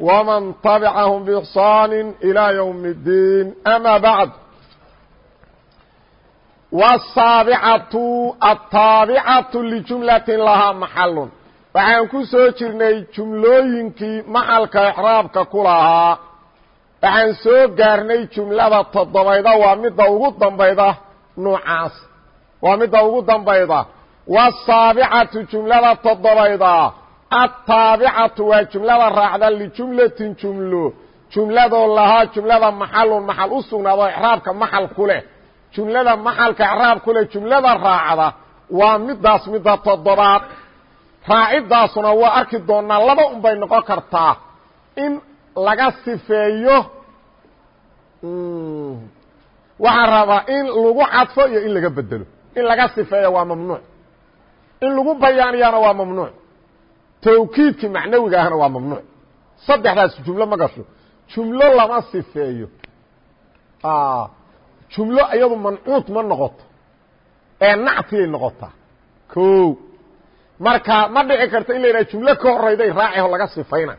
ومن طبعهم بإحصان إلى يوم الدين أما بعد والsaaبcaة الtaaبcaة لجuملaة lahaa maxal waxaan ku soo jirnay jumlooyinkii maxalka exraabka ku lahaa waxaan soo gaarnay jumlada toddobayda waa midda ugu dambayda nuucaas waa midda ugu dambayda والsaaبcaةu jumlada toddobayda aلtaabicatu waa jumlada raacda lijumlatin jumlo jumladoo lahaa jumlada maxalun maxal u sugnaado icraabka maxal ku leh. Jumlada maxalka icraab ku leh jumlada raacda waa midaas midda toddobaad. Raacidaasuna waa arki doonaa laba un bay noqon kartaa. In laga sifeeyo waxaan rabaa in lagu cadfo iyo in laga bedelo in laga sifeeyo waa mamnuuc. In lagu bayaaniyana waa mamnuuc tawkiidki macnawiga ahna waa mamnuuc. Saddexdaas jumlo ma gasho. Jumlo lama sifeeyo. Jumlo iyadu mancuud ma noqoto. Ee nactiyay noqotaa ko marka ma dhici karto in la yidhaha jumlo ka horayday raaciho laga sifayna.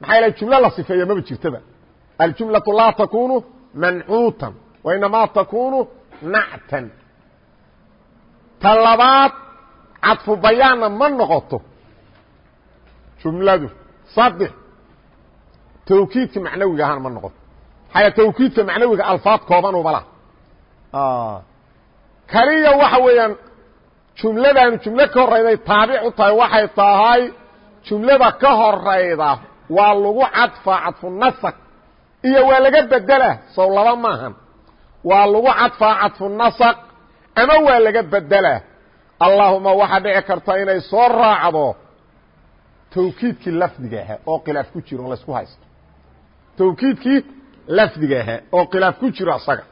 Maxaa yaele jumlo la sifeeya maba jirtaba. Aljumlaةu laa takunu mancuutan wa inamaa takunu nactan. Ta labaad cadfu bayaanna ma noqoto jumladu saddex tawkiidka macnawiga ahaan ma noqoto. Maxaa tawkiidka macnawiga alfaad koobanuba lah kaliya waxa weeyaan jumladanu jumlo ka horayday taabic u tahay waxay tahay jumlada ka horayda waa lagu cadfaa cadfu nasaq iyo waa laga bedela sow laba maahan waa lagu cadfaa cadfu nasaq ama waa laga bedelaa allahuma waxaa dhici karta inay soo raacdo tawkiidkii lafdiga ahaa oo khilaaf ku jiro laysku haysto. Tawkiidkii lafdiga ahaa oo khilaaf ku jiro asaga.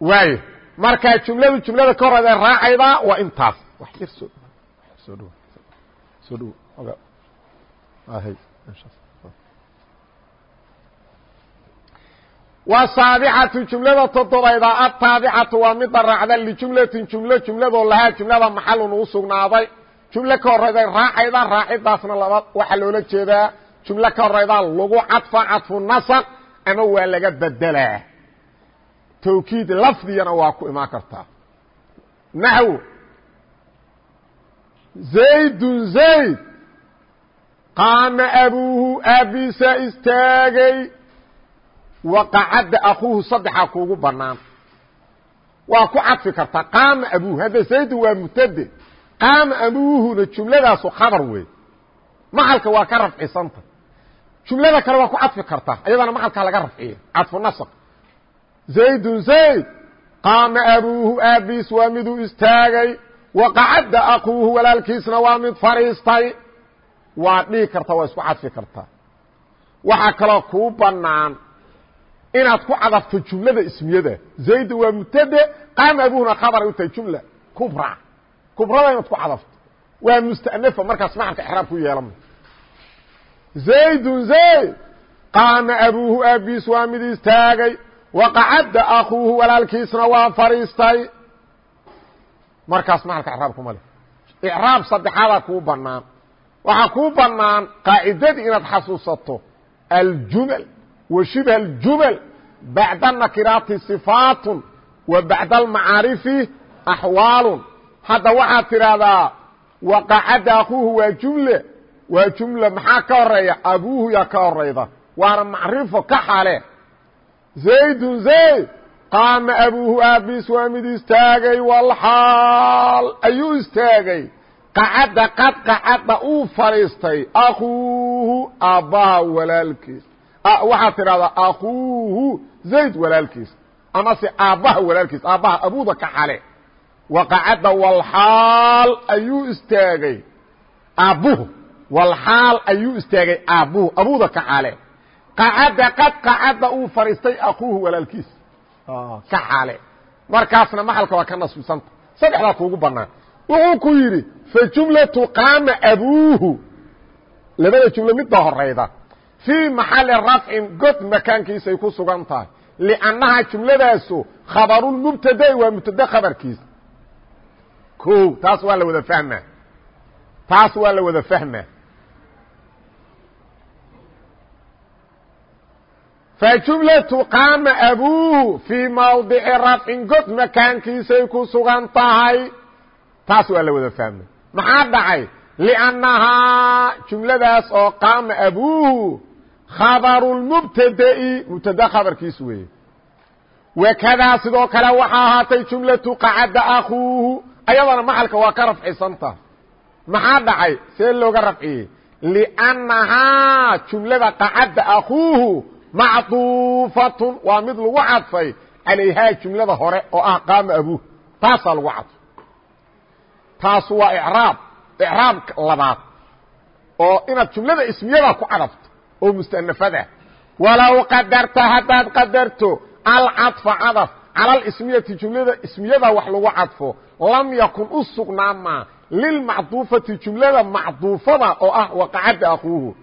Waayo markaa jumladu jumlada ka horeyda raacayda waa intaas. Wax yar soo soo dhow soo dhow وsaaبcatu jumlada toddobayda ataabicatu waa mida raacda ljumlatin jumlo jumladoo lahaa jumlada maxalun uu sugnaaday. Jumlo ka horayday raacayda raacidaasna laba waxaa loola jeedaa jumlo ka horayda lagu cadfa cadfu nasq ama waa laga bedelaa. Tawkiid lafdigana waa ku imaan kartaa. Naxw. Zaydun zayd. Qaama abuuhu istaagay waqacadda akuuhu saddexaa kuugu banaan waa ku cadfi kartaa qaama abuuhu hadda zaydun waa mubtade qaama abuuhuna jumladaasu khabar wey maxalka waa ka rafcisanta jumlada kale waa ku cadfi kartaa ayadana maxalkaa laga rafciya cadfu nasq zaydun zayd qaama abuuhu aabiis waa miduu istaagay. Waqacadda akuuhu walaalkiisna waa mid fadhiistay waa dhigi kartaa waa isku cadfi kartaa waxaa kaloo kuu banaan inaad ku cadafto jumlada ismiyada. Zayd waa mubtade qaama abuhuna khabaray u tahay jumla. Kubra. Kubrada inaad ku cadafto. Waa mustanafa markaas maxalka exraab ku yeelama zaydun zayd qaama abuuhu aabiis waa mid istaagay. Waqacadda akuuhu walaalkiisna waa fadhiistay markaas maxalka exraab kuma le icraab saddexaadaa kuu banaan waxaa kuu banaan qaacidadii inaad xasuusato وشبه الجمل بعد النكرات صفاaت وبعد المعاaرف أحواaل hadda waxaa tidhaahdaa وقعد أخوه waa جuملة waa جuملة maxaa ka horeeya أبوه yaa ka horayda waana مacriفo ka xale زaيد زaيد قاama أبوه aabiis waa mid istaagay والxاal ayuu istaagay قacda qad قacda uu fadhiistay أخوuه aabbaha walaalkiis waxaad tidhahdaa akuuhu zayd walaalkiis. Ama se aabbaha walaalkiis aabbaha abuda ka xale. Waqacadda walxaal ayuu istaagay. Aabbuhu walxaal ayuu istaagay aabbuhu abuuda ka xaale qacadda qad qacadda uu fadhiistay akuuhu walaalkiis. Ka xaale markaasna maxalka waa ka nasbisanta saddexdaa kuugu bannaan. Wuxuu ku yidhi fa jumlatu qaama abuuhu. Labada jumlo midda horayda fii maxali rafcin god makaankiisay ku sugan tahay liannahaa jumladaasu khabarulmubtada'i waa mubtada khabarkiisa o taas waa la wada fahmaa taas waa la wada fahmaa fajumlatu qaama abuuhu fii mawdici rafcin god makaankiisay ku sugan tahay taas waa la wada fahmay maxaa dhacay liannahaa jumladaas oo qaama abuuhu khabaru lmubtada'i mubtada khabarkiis weeye wakadaa sidoo kale waxaa ahaatay jumlatu qacadda akuuhu ayadana maxalka waa ka rafcisanta maxaa dhacay see looga rafciyey liannahaa jumlada qacadda akuuhu macduufatun waa mid lagu cadfay calayhaa jumlada hore oo ah qaama abuuh taasaa lagu cadfay taas waa icraab icraab labaad oo inaad jumlada ismiyada ku oo mustanafada. Walow qadarta haddaad qadarto alcaطfa cadaf cala alismiyati jumlada ismiyada wax lagu cadfo lam yakun u lilmacduufati jumlada macduufada oo ah waqacadda akuuhu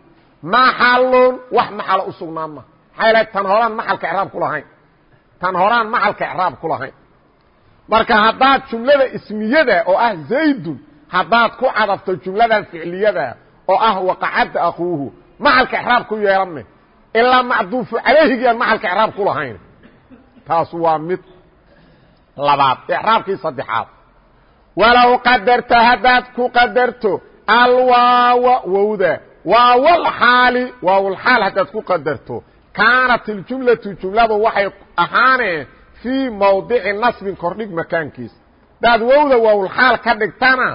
maxalun wax maxalo u maxaa l tan horaan maxalka icraab ku tan horaan maxalka icraab ku marka haddaad jumlada ismiyada oo ah zaydun haddaad ku cadafto jumladan ficliyada oo ah waqacadda akuuhu maxalka icraab ku yeelame ilaa macduufu calayhigiaan maxalka icraab ku lahayn. Taas waa mid labaad. Icraabkii saddexaad. Walow qadarta haddaad ku qadarto alwaawa wowda. Waawalxaali waawlxaal haddaad ku qadarto. Kaanat iljumlatu jumladu waxay ahaanee fii mawdici nasbin kordhig makaankiisa hadaad wowda waawlxaal ka dhigtana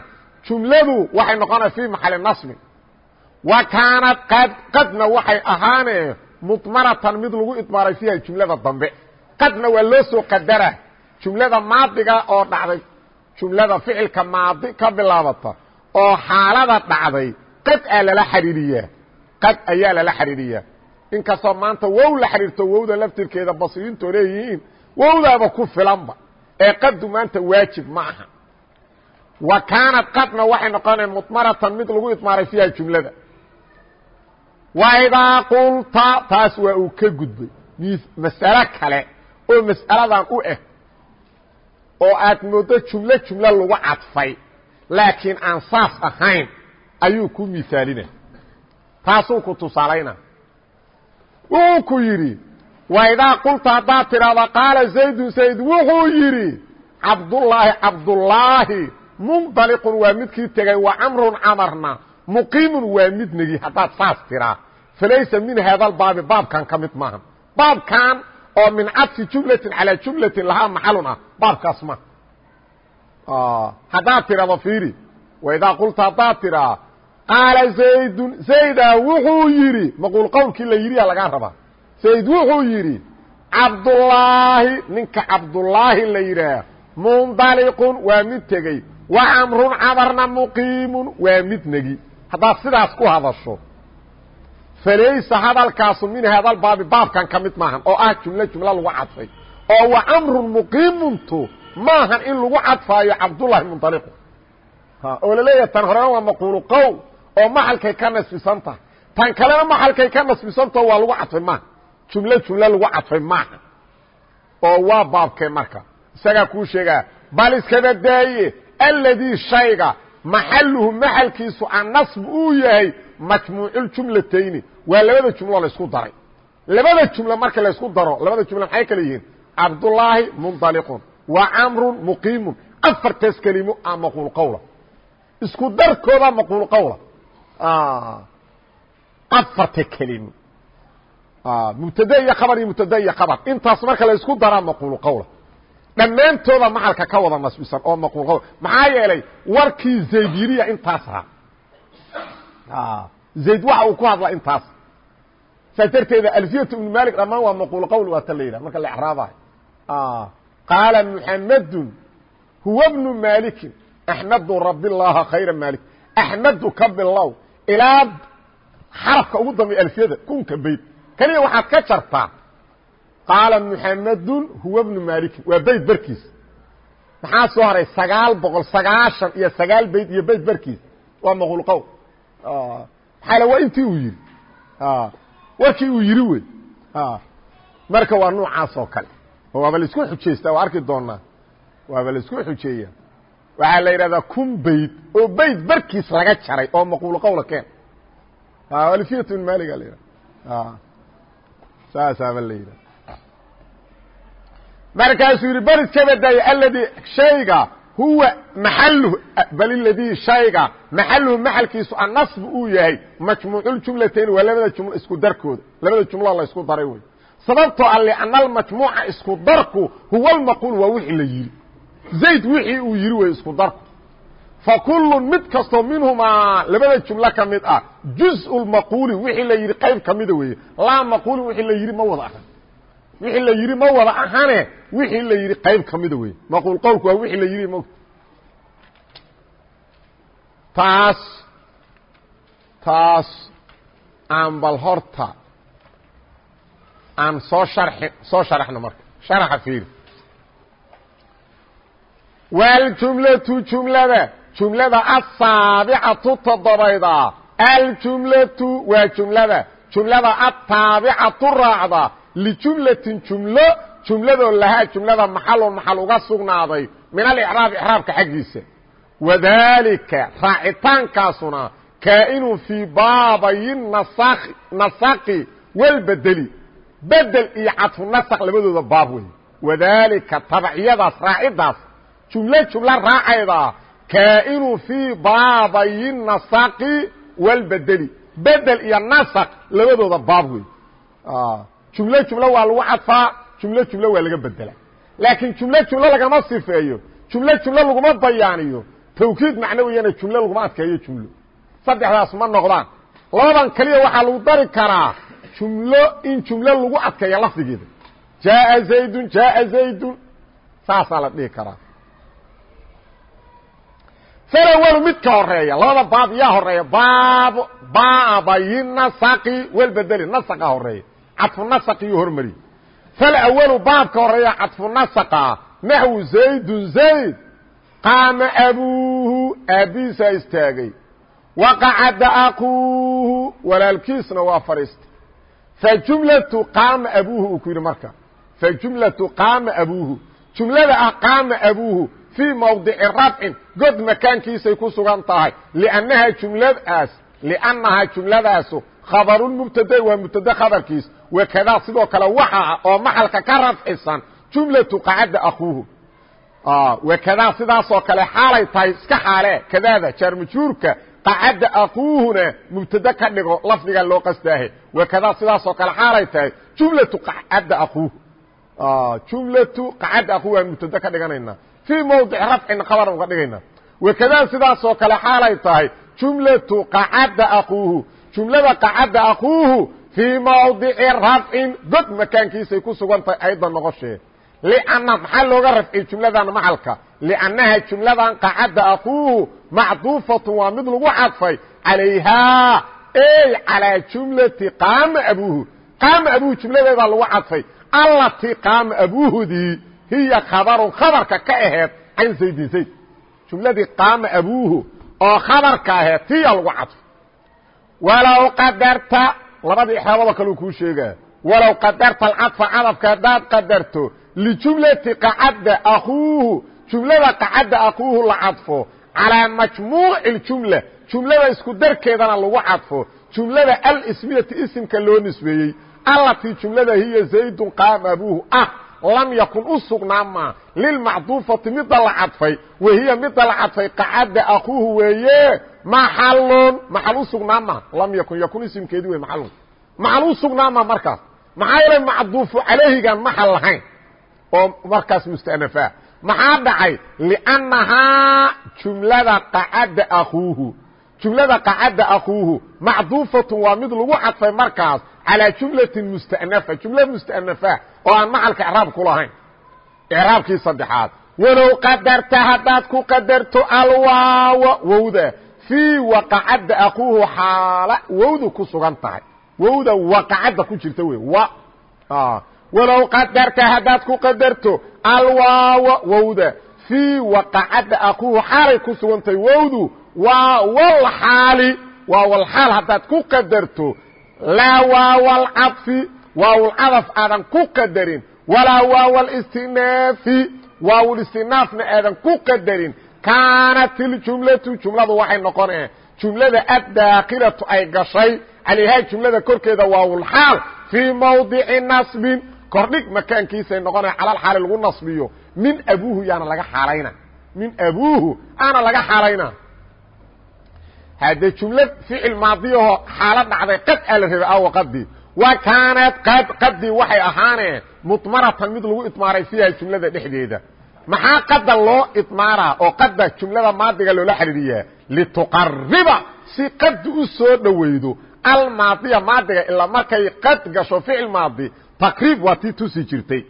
jumladu waxay noqonaya fii maxali nasbin wa kaanad qad qadna waxay ahaanee mudmaratan mid lagu idmaaray fiiha jumlada dambe. Qadna waa loo soo qadara jumlada maadiga oo dhacday jumlada ficilka maadi ka bilaabata oo xaalada dhacday qad aa lala xariiriyaa qad ayaa lala xariiriyaa inkastoo maanta wow la xiriirto wowda laftirkeeda basriintoo leeyihiin wowdaaba ku filanba ee qadu maanta waajib ma aha. Wa kaanad qadna waxay noqonaya mudmaratan mid lagu idmaaray fiiha jumlada wa idaa qulta taas waa uu ka gudbay. Mas'alo kale oo mas'aladan u ah oo aad mooddo jumlo jumlo lagu cadfay laakiin aan saas ahayn ayuu ku misaalina taasuu ku tusaalayna. Wuxuu ku yidhi wa idaa qulta haddaad tidhaahda qaala zaydun zayd wuxuu yidhi cabdullaahi cabdullaahi mundaliqun waa midkii tegay wa camrun camarna muqiimun waa mid negi haddaad saas tiraa. Falaysa min haadalbaabi baabkan ka mid maaha baabkan oo min cadfi jumlatin calaa jumlatin lahaa maxalun ah baabkaas ma. Haddaad tidhahdo fiiri wa idaa qulta haddaad tidhaa qaala zaydun zaydaa wuxuu yidhi maquul qowlkii la yidhiya lagaa rabaa. Zayd wuxuu yidhi cabdullaahi ninka cabdullaahi la yidhaah mundaliqun waa mid tegey. Wa camrun camarna muqiimun waa mid negi haddaad sidaas ku hadasho falaysa hadalkaasu min hadalbaabi baabkan ka mid maahan oo ah jumlo jumlo lagu cadfay oo wa camrun muqiimuntu maahan in lagu cadfaayo cabdullahi mundaliqun oo la leeyahay tan horena waa maquulu qowl oo maxalkay ka nasbisan tahay. Tan kalena maxalkay ka nasbisantaho waa lagu cadfay maaha jumlo jumlo lagu cadfay maaha oo waa baabkee marka. Isagaa kuu sheegaa bal iskaba daaye alladii shayga maxaluhu maxalkiisu annasb uu yahay majmuuculjumlatayni waa labada jumlo laysku daray. Labada jumlo marka laysku daro labada jumlo maxay kale yihiin cabdullaahi mundaliqun wa camrun muqiimun afartaas kelimo a maquul qowla isku darkooda maquul qowla afarta kelimo mubtade iyo khabar iyo mubtade iyo khabar. Intaas marka la isku daraa maquulu qowla dhammaantooda maxalka ka wada nasbisan oo maquul maxaa yeelay warkii zayd yiriya intaas ahaa zayd waxa uu ku hadla intaas. Saas darteeda alfiyatu ibnu malik dhammaan waa maquul qowl waa ta la yidhah marka la exraabayo qaala muxamedun huwa bnu malikin axmadu rabi llaha khayra malik axmedu ka bilow ilaa xarafka ugu dambeya alfiyada kunka bayd keliya waxaad ka jartaa qaala muxamedun huwa bnu malikin waa bayd barkiis. maxaa soo haray sagaal boqol sagaashan iyo sagaal bayd iyo bayd barkiis. waa maqulqowl maxaa waa intii uu yidhi warkii uu yidhi wey. Marka waa nuucaas oo kale. Waaba la isku xujaysta waa arki doonaa. Waaba la isku xujeeya waxaa la yidhahdaa kun bayd oo bayd barkiis laga jaray oo maquul qawla keen. Alfiyat bin maliga la yidhahda saasaaba la yidhahda markaasuu yidhi bal iska badaaye aladi shayga huwa maxaluhu bal iladii shayga maxaluhu maxalkiisu annasbu uu yahay majmuuculjumlatayn waa labada jumlo isku darkooda labada jumlo la isku daray wey sababtoo a lianna almajmuuca isku darku huwa almaquul waa wixii la yidhi zayd wixii uu yidhi wey isku darku. Fa kullu mid kastoo minhumaa labada jumlo ka mid ah juz lmaquuli wixii la yidhi qayb ka mida weeye. Laa maquulin wixii la yidhi ma wada ahan wixii la yidhi ma wada ahane wixii la yidhi qayb ka mida weeye maquul qowlku waa wixii la yidhi m taas taas aan bal horta aan soo sharxi soo sharaxno marka. Sharaxa fiiri. Waljumlatu jumlada jumlada asaabicatu toddobayda. Aljumlatu waa jumlada. Jumlada ataabicatu raacda lijumlatin jumlo jumladoo lahaa jumlada maxalun maxal uga sugnaaday min alicraab icraabka xaggiisa wadalika raacitaankaasuna kaa'inun fii baabayi nasaqi walbedeli bedel iyo cadfu nasq labadooda baab wey wadalika tabacyadaas raacidaas jumlo jumlo raacayda kaa'inu fii baabayi nasaqi walbedeli bedel iyo nasq labadooda baab wey jumlo jumlo waa lagu cadfaa jumlo jumlo waa laga bedela laakiin jumlo jumlo lagama sifeeyo jumlo jumlo laguma bayaaniyo. Tawkiid macnawiyana jumlo laguma adkeeyo jumlo. Saddexdaas ma noqdaan. Labadan keliya waxaa lagu dari karaa jumlo in jumlo lagu adkeeya lafdigeeda. Jaaa zaydun jaaa zaydun. Saasaa la dhihi karaa. Falawalu mid ka horreeya labada baab yaa horreeya baab baabayi nasaqi walbedeli nasaqa horreeya cadfu nasaqiyuu hormariye. Falawalu baabka horreeya cadfu nasaqa naxwu zaydun zayd qaama abuuhu aabbihiisaa istaagay. Waqacada akuuhu walaalkiisna waa fadhiistay. Fajumlatu qaama abuuhu uu ku yidhi marka. Fajumlatu qaama abuuhu. Jumlada ah qaama abuuhu fii mawdici rafcin god makaankiisay ku sugan tahay. Liannahaa jumladaas liannahaa jumladaasu khabarun mubtada waa mubtade khabarkiis wakadaa sidoo kale waxa ah oo maxalka ka rafcisan jumlatu qacadda akuuhu wakadaa sidaasoo kale xaalay tahay iska xaale. Kadaada jaar majhuurka qacadda akuuhuna mubtade ka dhigo lafdiga loo qastaahe. Wakadaa sidaasoo kale xaalay tahay jumlatu qacadda akuuhu jumlatu qacadda akuuhu aan mubtade ka dhiganayna. Fii mawdici rafcina khabaran uga dhigayna. Wakadaa sidaasoo kale xaalay tahay jumlatu qacadda akuuhu jumlada qacadda akuuhu fii mawdici rafcin god makaankiisay ku sugan tahay ayda noqoshee lianna maxaa looga rafciyey jumladan macalka liannaha jumladan qacadda akuuhu macduufatun waa mid lagu cadfay calayhaa ey calaa jumlati qaama abuuhu qaama abuuhu jumladeedaa lagu cadfay allatii qaama abuuhudii hiya khabarun khabarka ka aheed can zaydin zayd jumladii qaama abuuhu oo khabarka aheed hiya lagu cadfay walow qadarta labadii exraabada kaleu kuu sheegaa. Walow qadarta alcadfa cadafka haddaad qadarto ljumlati qacadda akuuhu jumlada qacadda akuuhu la cadfo. Calىa majmuuci اjumla jumlada isku darkeedana lagu cadfo. Jumlada alsmiyati isimka loo nisbeeyey. Allatii jumlada hiya zaydun qaama abuuhu ah lam yakun u sugnaama lilmacduufati midda la cadfay. Wahiya midda la cadfay qacadda akuuhu weeye maxalun maxal u sugnaama lam yakun yakun isimkeedii wey maxalun maxal u sugnaama markaas maxaa yeelay macduufu calayhigan maxal lahayn? Oo markaas mustanafa. Maxaa dhacay? Liannahaa jumlada qacadda akuuhu jumlada qacadda akuuhu macduufatun waa mid lagu cadfay markaas calaa jumlatin mustanafa. Jumla mustanafa oo aan macalka icraab ku lahayn. Icraabkii saddexaad. Walow qadarta haddaad ku qadarto alwaawa. Wowda fii waqacadda akuuhu xaala wowdu ku sugan tahay. Wowda waqacadda ku jirta wey wa walow qadarta haddaad ku qadarto alwaawa wowda fii waqacadda akuuhu xaalay ku sugan tahay wowdu waa walxaali waawalxaal haddaad ku qadarto laa waawalcadfi waawlcadaf aadan ku qadarin walaa waawalistinaafi waawlistinaafna aadan ku qadarin kaanat iljumlatu jumladu waxay noqonee jumlada addaakilatu ay gashay calayhaa jumlada korkeeda waawlxaal fii mawdici nasbin. Kordhig makaankiisay noqonaya calal xaali lagu nasbiyo. Min abuuhu yaana laga xaalayna. Min abuuhu aana laga xaalayna. Haddee jumlo ficil maadiyaho xaalo dhacday qad aa la rabay awa qadii wa kaanat qad qadii waxay ahaaneen mudmaratan mid lagu idmaaray fiiha jumlada dhexdeeda maxaa qada loo idmaaraa oo qada jumlada maadiga loola xidhiiriyaa lituqariba si qadi u soo dhowaydo almaadiya maadiga ilaa markay qad gasho ficil maadi taqriib waa tii tusi jirtay.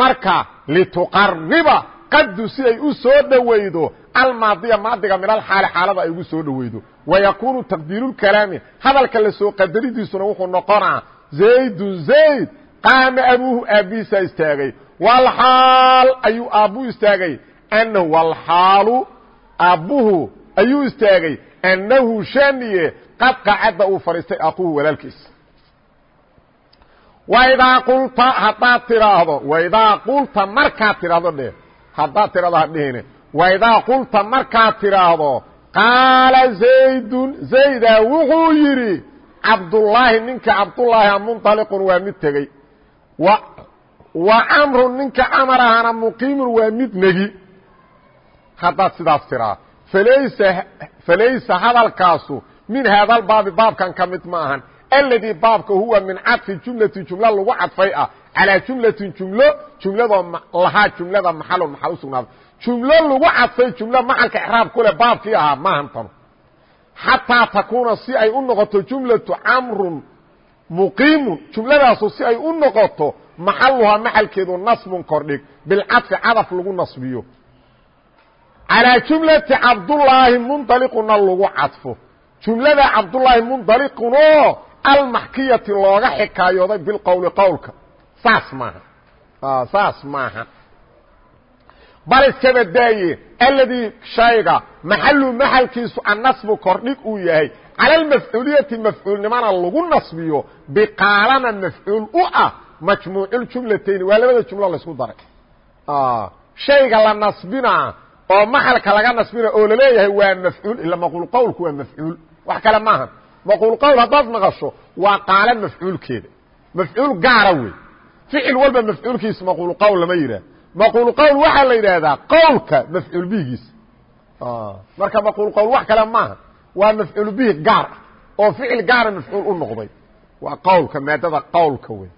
Marka lituqariba qadu si ay u soo dhowaydo almaadiya maadiga min alxaali xaalada ay ugu soo dhowaydo wayakuunu taqdiirulkalaami hadalka la soo qadaridiisuna wuxuu noqonaa zaydun zayd. Qaama abuuhu aabbihiisaa istaagay walxaal ayuu aabbuu istaagay. Annahu walxaalu aabbuhu ayuu istaagay. Annahu shaniye qad qacadda uu fadhiistay akuuhu walaalkiisa waidaa qulta haddaad tidhaahdo waidaa qulta markaad tidhaahdo dheh haddaad tidhahdo hadhihine waidaa qulta markaad tidhaahdo qaala zaydun zaydaa wuxuu yidhi cabdullaahi ninka cabdullaahi munطaliqun waa mid tegey wa camrun ninka camar ahana muqiimun waa mid negi. Haddaad sidaas tiraa. Falaysa hadalkaasu min haadalbaabi baabkan ka mid ma ahan. Aladii baabka huwa min cadfi jumlati jumlo lagu cadfay ah. Calaa jumlatin jumlo jumladoo lahaa jumlada maxalun maxal u sugnaaday jumlo lagu cadfay jumlo macalka exraab ku leh baabkii ahaa maahan tano xataa takuuna si ay u noqoto jumlatu camrun muqiimun jumladaasu si ay u noqoto maxaluhaa maxalkeedu nasbun kordhig. Bilcadfi cadaf lagu nasbiyo. Calaa jumlati cabdullaahi mundaliquna lagu cadfo. Jumlada cabdullaahi mundaliqunoo almaxkiyati looga xikaayooday bilqowli qowlka. Saas maaha. Saas maaha. Bal iskaba daaye aladii shayga maxalu maxalkiisu annasbu kordhig uu yahay. Cala almafcuuliyati mafcuulnimana lagu nasbiyo biqaalana mafcuul u ah majmuuculjumlatayni waa labada jumlo laysku daray. Shayga la nasbinaa oo maxalka laga nasbina oo la leeyahay waa mafcuul ila maquul qowlku waa mafcuul. Wax kale maaha maquul qowl haddaad maqasho waa qaala mafcuulkeeda. Mafcuul gaara wey. Ficil walba mafcuulkiisa maquul qowl lama yidhaah. Maquul qowl waxaa la yidhaahdaa qowlka mafcuul bihigiisa. Marka maquul qowl wax kale maaha waa mafcuul bihi gaar ah oo ficil gaara mafcuul u noqday. Waa qowlka maadada qowlka wey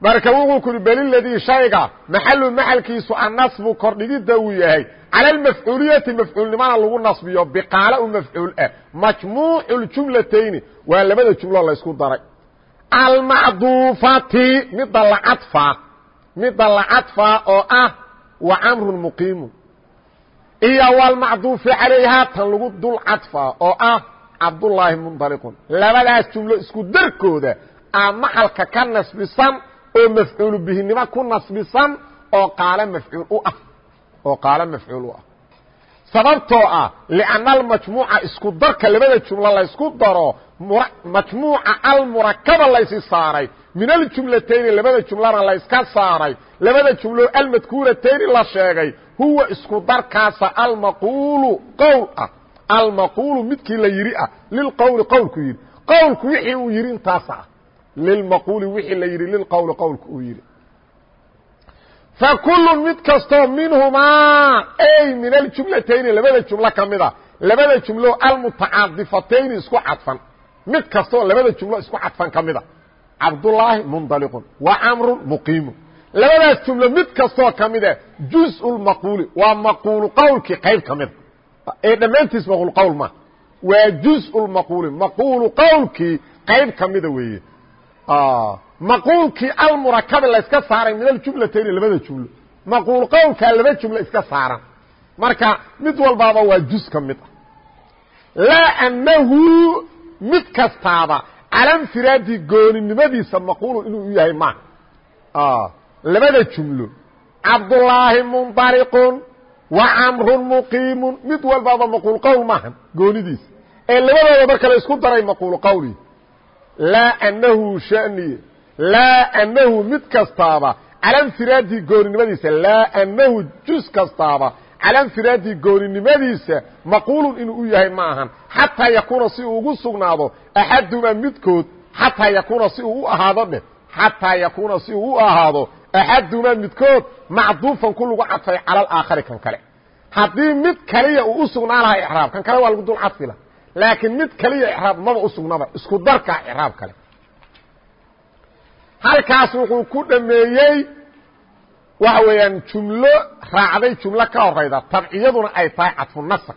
marka wuxuu ku yidhi beliladii shayga maxalu maxalkiisu annasbu kordhigidda uu yahay. Cala almafcuuliyati mafcuulnimana lagu nasbiyo biqaala u mafcuul ah. Majmuucu ljumlatayni waa labada jumlo laysku daray. Almacduufati midda la cadfaa midda la cadfaa oo ah wa camrun muqiimun iyo walmacduufi calayhaa tan lagu dul cadfaa oo ah cabdullaahi mundaliqun. Labadaas jumlo isku darkooda aa maxalka ka nasbisan oo mafcuulu bihinimo ku nasbisan oo qaalo mafcuul u ah oo qaalo mafcuul u ah. Sababtoo ah lianna almajmuuca isku darka labada jumlo laysku daro majmuuca almurakaba laysi saaray. Min aljumlatayni labada jumlana layska saaray. Labada jumlo almadkuuratayni la sheegay huwa isku darkaasa almaquulu qowl ah. Almaquulu midkii la yidhi ah lilqowli qowlku yidhi qowlku wixii uu yidhi intaas ah lilmaquuli wixii la yidhi lilqowli qowlka uu yidhi fakullun mid kastoo minhumaa ay min aljumlatayni labada jumlo ka mid a labada jumlo almutacadifatayni isku cadfan mid kastoo labada jumlo isku cadfan ka mid a cabdullaahi mundaliqun wa camrun muqiimun labadaas jumlo mid kastoo ka mida juzulmaquuli waa maquulu qowlkii qayb ka mida ee dhammaantiis maquul qowl maaha waa juzulmaquuli maquulu qowlkii qayb ka mida weeye maquulkii almurakabi la iska saaray min aljumlatayni labada jumlo maquul qowlkaa laba jumlo iska saaran marka mid walbaaba waa juz ka mid ah laa annahu mid kastaaba cala infiraadi gooninimadiisa maquulu inuu u yahay ma labada jumlo cabdullaahi mundariqun wa camrun muqiimun mid walbaaba maquul qowl maahan goonidiisa ee labadooda marka la isku daray maquul qowli laa annahu shaniye laa annahu mid kastaaba cala infiraadi gooninimadiisa laa annahu jus kastaaba cala infiraadi gooninimadiisa maquulun inuu u yahay ma ahan xataa yakuuna si uu ugu sugnaado axadumaa midkood xataa yakuuna si uu u ahaado dheh xataa yakuuna si uu u ahaado axadumaa midkood macduufan ku lagu cadfay cala alaakhari kan kale. Haddii mid kaliya uu u sugnaa lahaa icraab kan kale waa lagu dul laakiin mid kaliya icraab maba u sugnaba. Isku darkaa icraab kale. Halkaas wuxuu ku dhameeyey waxa weeyaan jumlo raacday jumlo ka horayda tabciyaduna ay tahay cadfu nasr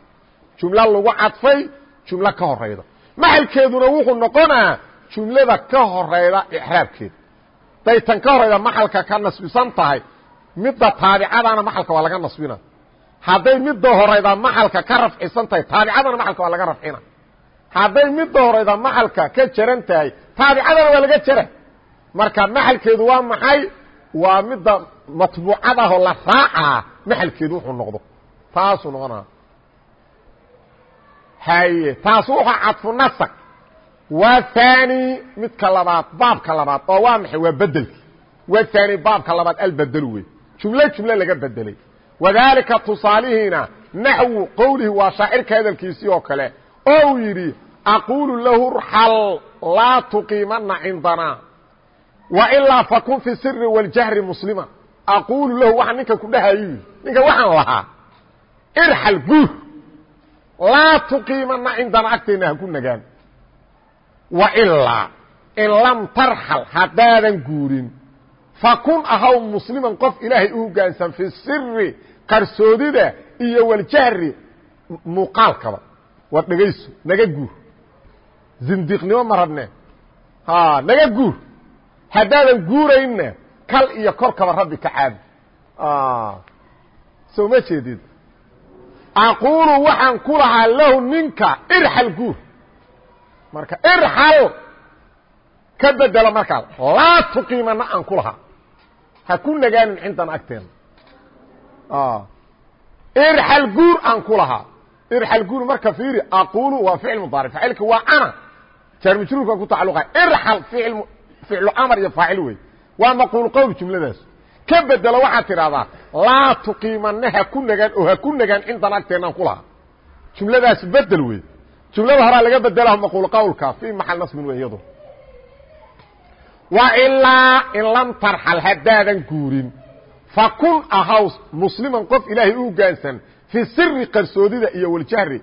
jumlo lagu cadfay jumlo ka horayda maxalkeeduna wuxuu noqonaa jumlada ka horayda icraabkeeda day ka horayda maxalka ka nasbisan tahay. Midda taabicadana maxalka waa laga nasbina hadday midda horayda maxalka ka rafcisan tahay taabicadana maxalka waa laga rafcina. Hadday midda horayda maxalka ka jaran tahay taabicadana waa laga jara. Marka maxalkeedu waa maxay? Waa midda matbuucadahoo la raacaa maxalkeedu wuxuu noqdo. Taasuu noqonaa haye taas wuxuu cadfu nasq waa thani midka labaad baabka labaad. Oo waa maxay? Waa bedelki waa thani baabka labaad albedel wey jumlo jumlo laga bedelay wadalika tusaalihiina naxwu qowlihi waa shaacirka hadalkiisii oo kale oo uu yidhi aquulu lahu rxal laa tuqiimana cindana wailaa fakun fi siri waljahri muslima. Aquulu lahu waxaa ninka ku dhahayu ninka waxaan lahaa irxal guur laa tuqiimana cindana agteenna ha ku nagaan. Wailaa in lam tarxal haddaadan guurin fakun ahaw musliman qof ilaahay u hoggaansan fi siri qarsoodida iyo waljahri muuqaalkaba war dhegayso naga guur. Zindiiqnimo ma rabne. Naga guur. Haddaadan guurayna kal iyo korkaba rabbi ka caadi. Soo ma jeedid aquulu waxaan ku lahaa lahu ninka irxal guur. Marka irxal ka bedelo markaa laa tuqiimana aan ku lahaa. Ha ku nagaanin cindan agteena irxal guur aan ku lahaa irxal guur marka fiiri aquulu waa ficil mudaaric faacilka waa ana jaarmajruurka ku tacaluqa irxal ficil ficlu amar iyo faacil wey waa maquul qowl jumladaas ka bedelo waxaad tidhahdaa laa tuqiimana ha ku nagaan oo ha ku nagaan cindan agteenaan ku lahaa jumladaas bedel wey jumlada horaa laga bedelaha maquul qowlka fii maxal nasbin wey iyadu wa ilaa in lam tarxal haddaadan guurin fakun ahaws musliman qof ilaahay u hoggaansan fi siri qarsoodida iyo waljahri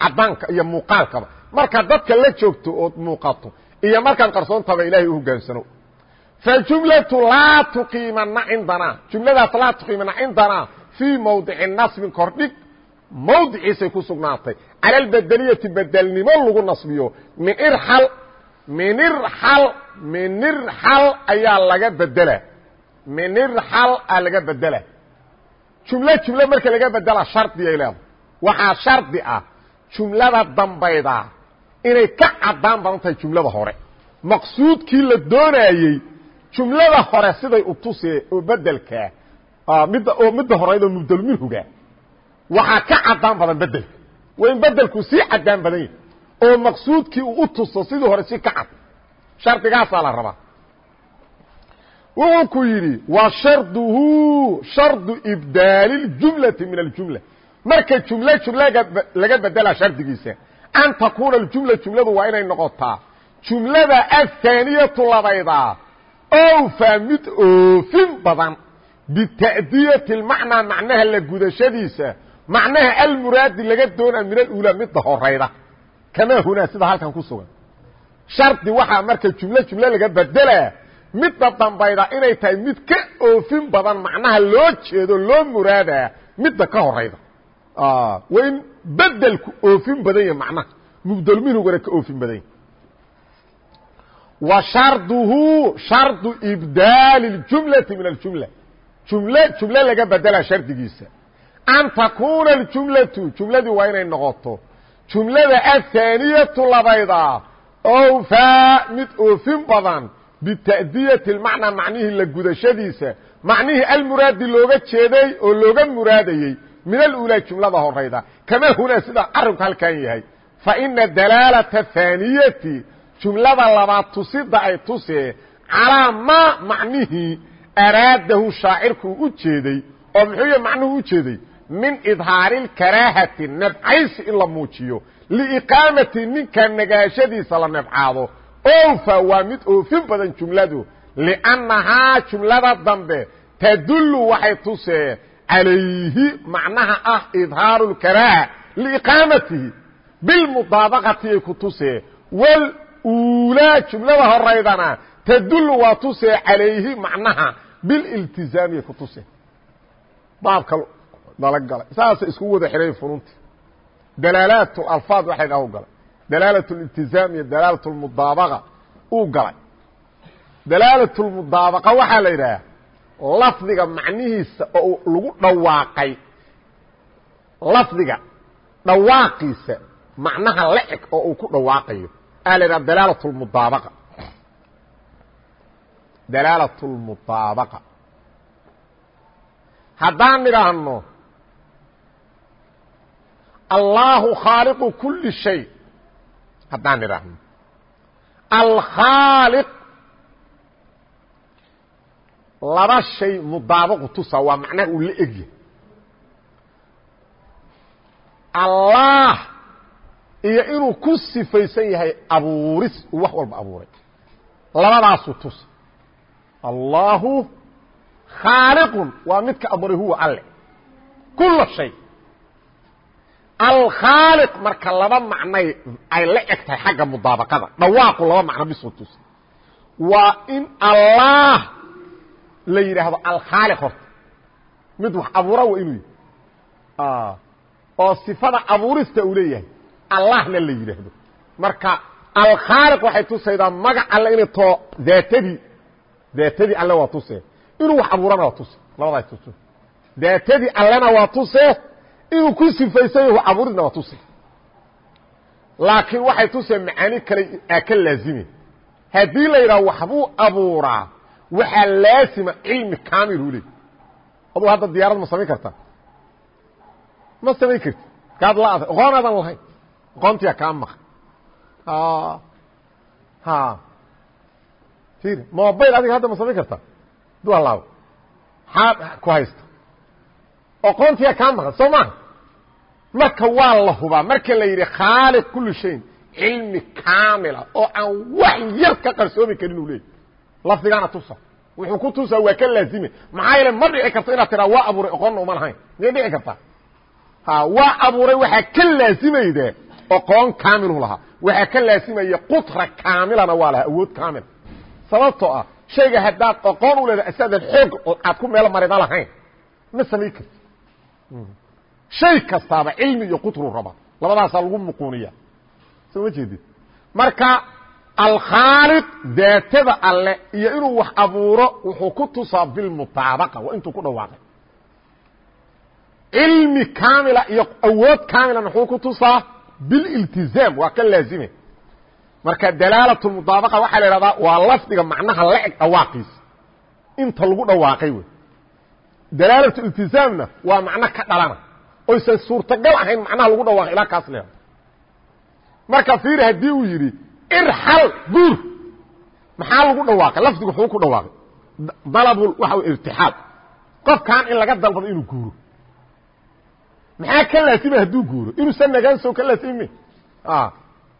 caddaanka iyo muuqaalkaba. Markaad dadka la joogto ood muuqato iyo markaad qarsoontaba ilahay u hoggaansano fajumlatu laa tuqiimana cindanaa jumladaas laa tuqiimana cindanaa fii mawdici nasbin kordhig mawdiciisay ku sugnaatay. Cala albedeliyati bedelnimo lagu nasbiyo. Minirxal minirxal minirxal ayaa laga bedelaa min irxal aa laga bedela. Jumlo jumlo marka laga bedela shardigay leedahay. Waxaa shardi ah jumlada dambayda inay ka cadaan badan tahay jumlada hore. Maqsuudkii la doonayey jumlada hore siday u tusee oo bedelkaa midda oo midda horeydoo mubdel minhuga waxaa ka cadaan badan bedelka waa in bedelku sii cadaan badan yahay oo maqsuudkii uu u tuso sidii hore si ka cad shardigaasaa la rabaa wuxuu ku yidhi wa sharduhu shardu ibdaali اljumlati min aljumla marka jumlo jumla laga bedelaa shardigiisa an takuuna aljumla jumladu waa inay noqotaa jumlada aلthaaniyatu labaydaa owfa mid oofin badan bita'diyati اlmacnaa macnaha la gudashadiisa macnaha almuraadi laga doonaa min alula midda horayda kamaa hunaa sida halkan ku sugan shardi waxaa marka jumlo jumlo laga bedelaa midda dambayda inay tahay mid ka oofin badan macnaha loo jeedo loo muraadaa midda ka horayda. Waa in bedelku oofin badan yahay macnaha. Mubdel minhugana ka oofin badan yahy wa sharduhu shardu ibdaali اljumlati min aljumla. Jumlo jumlo laga bedelaa shardigiisa. An takuuna aljumlatu jumladii waa inay noqoto. Jumlada athaaniyatu labayda owfaa mid oofin badan bita'diyati lmacnaa macnihii la gudashadiisa macnihii almuraadi looga jeeday oo looga muraadayey min alulaa jumlada horayda kama hunaa sida arinku halkan yahay fa ina dalaalata haaniyati jumlada labaad tusida ay tusee calaa maa macnihii araadahu shaacirkuu u jeeday oo muxuu y macnuhu u jeeday min idhaari اkaraahati nabcaysi in la muujiyo liiqaamati ninka nagaashadiisa la nabcaado ofa waa mid oofin badan jumladu liannahaa jumlada dambe tadullu waxay tusee calayhi macnaha ah idhaaru اkaraaha liiqaamatihi bilmudaabaqati ay ku tusee wlulaa jumlada horaydana tadullu waa tusee calayhi macnaha bililtizaamiyay ku tusee baabka dalagalay saasa isku wada xihay fununti dalaalaat alfaad waxay dah u galay dalaalat اliltizaam iyo dalaalat اlmudaabaqa uu galay dalaalat اlmudaabaqa waxaa la yidhaha lafdiga macnihiisa oo lagu dhawaaqay lafdiga dhawaaqiisa macnaha la eg oo uu ku dhawaaqayo aa la yidhaha dalaalat اlmudaabaqa dalaalat اlmudaabaqa haddaan nidhaahno allaahu khaaliqu kuli shay haddaan nidhaahno alkhaaliq laba shay mudaabaqu tusa waa macnaha uu la egyahay allah iyo inuu ku sifaysan yahay abuuris uu wax walba abuuray. Labadaasuu tusa. Allahu khaaliqun waa midka abuuray huwa alle. Kula shay alkhaaliq marka laba macnay ay la eg tahay xagga mudaabaqada dhawaaqu laba macno bisu tusa waa in allah la yidhaahdo alkhaaliq horta. Mid wax abuura waa inuu yihi oo sifada abuurista uu leeyahay allahna la yidhaahdo. Marka alkhaaliq waxay tusaydaa magac alle inay too daatadii daatadii alle waa tusee. Inuu wax abuurana waa tuse labadaas tuso daatadii allena waa tuse inuu ku sifaysan yahu abuuridna waa tuse laakiin waxay tuseen macaani kale aa ka laazime haddii la yidhaha waxbuu abuuraa waxaa laasima cilmi kaamil u leey aduu hadda diyaarad ma samayn kartaa? Ma samayn karti. Kaad la-da oqoon aadan lahayn. Oqoontiya kaa maqa ir mobil adiga hadda ma samayn kartaa? Du alaabo maxaa ku haysta oqoontiya kaa maqan soo maaha marka waa la hubaa marka la yidhi khaaliq kuli shayin cilmi kaamila oo aan wax yar ka qarsoomi karin uu leeyay lafdigaana tusa. Wuxuu ku tusaa waa ka laazime maxaa yeele ma dhici karto inaad tiraa waa abuuray oqoonna uma lahayn. Miyay dhici kartaa ha waa abuuray waxaa ka laazimayde oqoon kaamilu lahaa. Waxaa ka laazimaya qutra kaamilana waa lahaa awood kaamila sababtoo ah shayga haddaad oqoon u leeda asaadan xoog aad ku meelo marida lahayn ma samayn karti shay kastaaba cilmi iyo qutru raba labadaasaa lagu muquuniya soo ma jeedid marka alkhaaliq daatada alle iyo inuu wax abuuro wuxuu ku tusaa bilmutaabaqa waa intuu ku dhawaaqay cilmi kaamila iyo awood kaamilana wuxuu ku tusaa bililtizaam waa ka laazime marka dalaalat mudaabaqa waxaa la ihahdaa waa lafdiga macnaha la eg dhawaaqiisa inta lagu dhawaaqay wey dalaalat iltizaamna waa macno ka dhalana. Oysan suurtagal ahayn macnaha lagu dhawaaqay ilaa kaas leeha marka fiiri haddii uu yidhi irxal guur maxaa lagu dhawaaqay? Lafdigu wuxuu ku dhawaaqay dalabul waxa w irtixaal qofkan in laga dalbado inuu guuro. Maxaa ka laasima hadduu guuro? Inuusan nagaan soo ka laasimi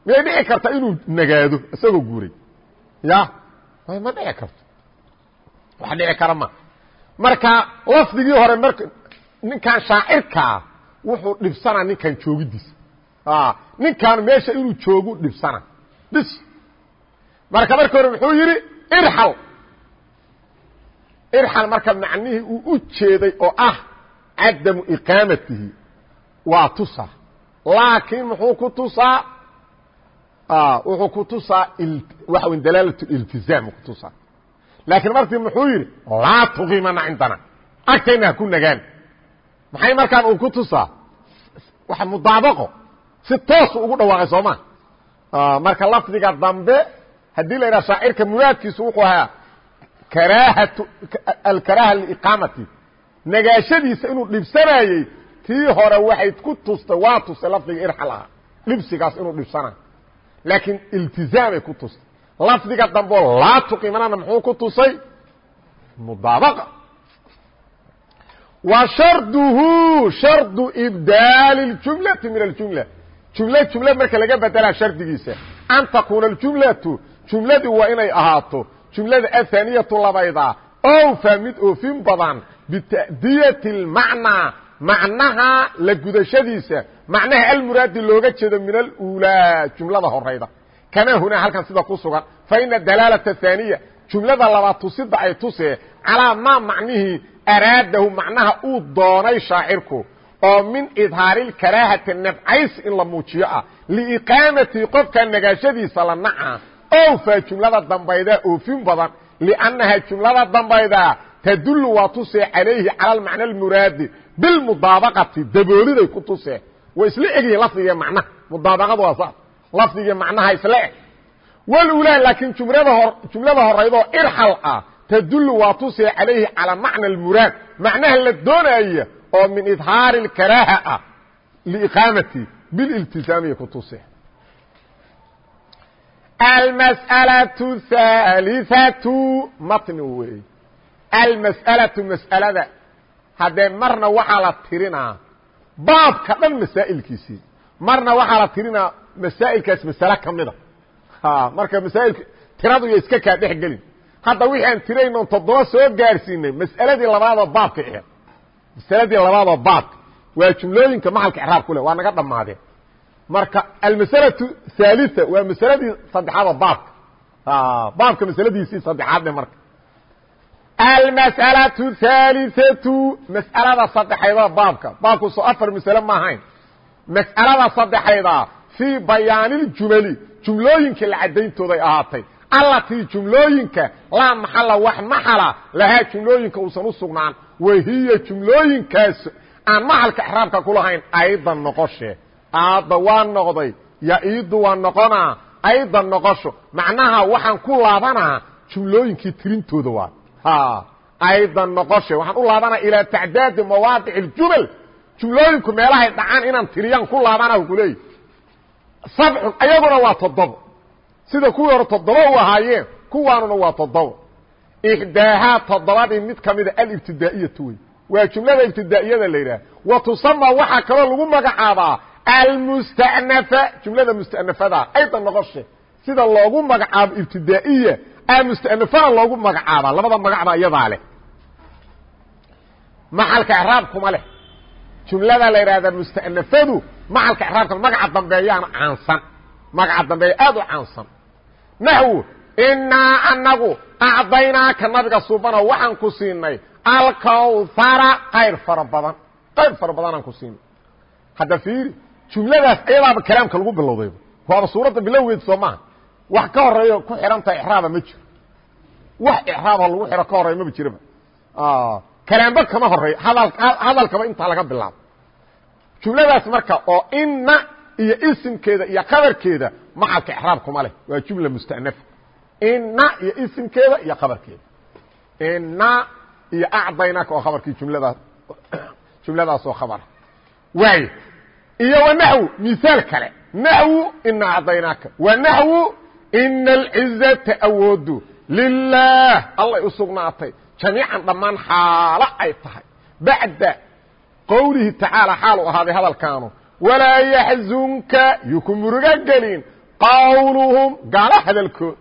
miyay dhici karta inuu nagaado isagoo guuray? Ya ma dhici karto. Wax dhici kara ma marka lafdigii hore mark ninkan shaacirkaa wuxuu dhibsanaa ninkan joogidiisa. Ninkan meesha inuu joogu dhibsana bis. Marka marka hore muxuu yidhi irxal. Irxal marka macnihii uu u jeeday oo ah cadamu iqaamatihi. Waa tusa laakiin muxuu ku tusaa? Wuxuu ku tusaa waxa wy dalaalat iltizaam ku tusaa laakiin markii muxuu yidhi laa tuqimana cindana. Agtayna ha ku nagaan maxay markaan uu ku tusaa? Waa mudaabaqo si toosu ugu dhawaaqay sooma marka lafdiga dambe haddii la yidhaha shaacirka muraadkiisu wuxuu ahaa karaahatu alkaraaha liiqaamati nagaashadiisa inuu dhibsanayey tii hore waxay ku tustay waa tustay lafdiga irxal ahaa dhibsigaas inuu dhibsanayo laakiin iltizaamay ku tustay lafdiga dambeo laa tuqimanana muxuu ku tusay? Mudaabaqa. Wa sharduhu shardu ibdaali اljumlati min aljumla. Jumle jumle marka laga bedelaa shardigiisa. An takuuna aljumlatu jumladii waa inay ahaato. Jumlada ahaniyatu labayda. Ofa mid oofin badan bita'diyati اlmacnaa macnaha la gudashadiisa. Macnaha almuraadi looga jeedo min alulaa jumlada horayda kamaa hunaa halkan sida ku sugan. Faina dalaalata haaniya jumlada labaad tusida ay tusee calaa maa macnihii araadahu macnaha uu doonay shaacirku oo min idhaari lkaraahati nabcays in la muujiyo ah liiqaamatii qofka nagaashadiisa la naca owfa jumlada dambaydaa oofin badan liannaha jumlada dambaydaa tadullu waa tusee calayhi cala almacna almuraadi bilmudaabaqati dabooliday ku tusee way isla egyihiin lafdigiiyo macnaha mudaabaqadu waa saas lafdigiiyo macnaha isla eg walulaa laakiin jumlada hor jumlada horaydoo irxal ah tadullu waa tusee calayhi calaa macna almuraad macnaha la doonaya oo min idhaari اlkaraaha ah liiqaamati bililtisaamiya ku tusee almas'alaةu haaliثatu matni weey almas'alaةu mas'alada haddee marna waxaa la tirinaa baabka dhan masaa'ilkiisii marna waxaa la tirinaa masaailkaas masale kamida marka masaailka tiradu ya iska kaa dhex gelin. Hadda wixii aan tirayn oon toddoba soo gaarsiinay mas'aladii labaadoo baabka eheed masaladii labaadoo baabka. Waa jumlooyinka maxalka icraab ku leh waa naga dhammaadeen. Marka almasalatu haalia waa masaladii saddexaadoo baabka. Baabka masaladiisii saddexaad e marka. Almas'alatu haaliatu mas'alada saddexaydaa baabka. Baabku soo afar masale ma ahayn. Mas'alada saddexaydaa fii bayaaniljumali jumlooyinka la caddayntooday ahaatay allatii jumlooyinka laa maxala wax maxala lahaa jumlooyinka uusan u sugnaan wahiya jumlooyinkaas aan maxalka exraabka ku lahayn aydan noqoshe aadda waa noqday yaidu waa noqonaa aydan noqosho macnaha waxaan ku laabanaa jumlooyinkii tirintooda waa aydan noqoshe waxaan u laabanaa ilaa tacdaadi mawaadic اljumal jumlooyinku meelahay dhacaan inaan tiriyaan ku laabana kuleeyi sabcun ayaguna waa toddobo. Sida kuwii hore toddoba u ahaayeen kuwaanuna waa toddobo. Ixdaahaa toddobadii mid ka mida alibtidaa'iyatu wey waa jumlada ibtidaa'iyada la yidhaah wa tusama waxaa kaloo lagu magacaabaa almustanafa jumlada mustanafada aydan noqoshe. Sida loogu magacaabo ibtidaa'iya mustanafana loogu magacaabaa. Labada magacba iyadaa leh. Maxalka icraab kuma leh. Jumlada la yidhahda mustanafadu maxalka icraabka magaca dambeeyaana caansan. Magaca dambeeya aad u caansan. Naxwu inaa anagu acdaynaaka nabiga suubano waxaan ku siinay alkawhara qayr fara badan. Qayr fara badanaan ku siinay. Hadda fiiri jumladaas ayadaaba kalaamka lagu bilowday. Waaba suuradda bilowgeed soo maaha wax ka horeeyo ku xidhantaha ixraaba ma jiro. Wax ixraaba lagu xidho ka horreeya maba jiraba. Kalaamba kama horeeyo hadal hadalkaba intaa laga bilaabo jumladaas marka oo ina iyo isimkeeda iyo qabarkeeda macalka ixraab kuma leh. Waa jumla mustanafa ina iyo isimkeeda iyo qabarkeeda ina iyo acdaynaka oo khabarkii jumladaas jumladaas oo khabara waay iyo wnaxw miaal kale. Naxwu ina acdaynaaka. Wanaxwu ina alcizata awoodu lilah allay u jamiican dhammaan xaalo ay tahay. Bacda qowlihi tacaala xaal u ahaaday hadalkaanu. Walaa yaxzunka yuku muruga gelin qawluhum gaala hadalkood.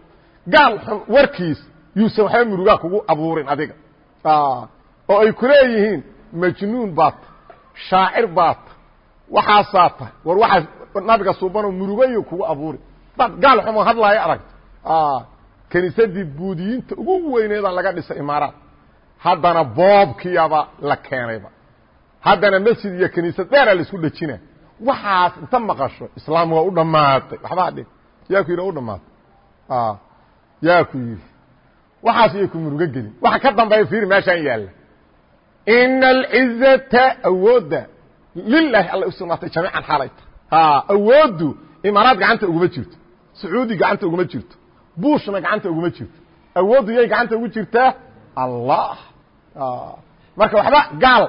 Gaal xun warkiis yuusan waxba murugaa kugu abuurin adiga. Oo ay ku leeyihiin majnuun baata shaacir baata waxaasaa tahay. War waxaa nabiga suubanoo murugayo kugu abuuri dad gaal xumo hadlaayo aragta kiniisadii buudiyiinta ugu weyneedaan laga dhisay imaaraat haddana boobkiiyaba la keenayba haddana masjid iyo kiniisad dheeraa la isku dhejina waxaas inta maqasho islaam waa u dhammaatay. Waxbaa dhin yaa ku yidhi u dhamaatay yaa ku yidhi. Waxaas iyay ku murugo gelin. Waxa ka dambeeya fiiri meeshaan yaalla. Ina alcizata awoodda lilaahi alla u sugnaatay jamiican xaalayta. Awooddu imaaraad gacanta uguma jirto. Sacuudi gacanta uguma jirto. Bushna gacanta uguma jirto. Awooddu yay gacanta ugu jirtaa allah marka waxba gaal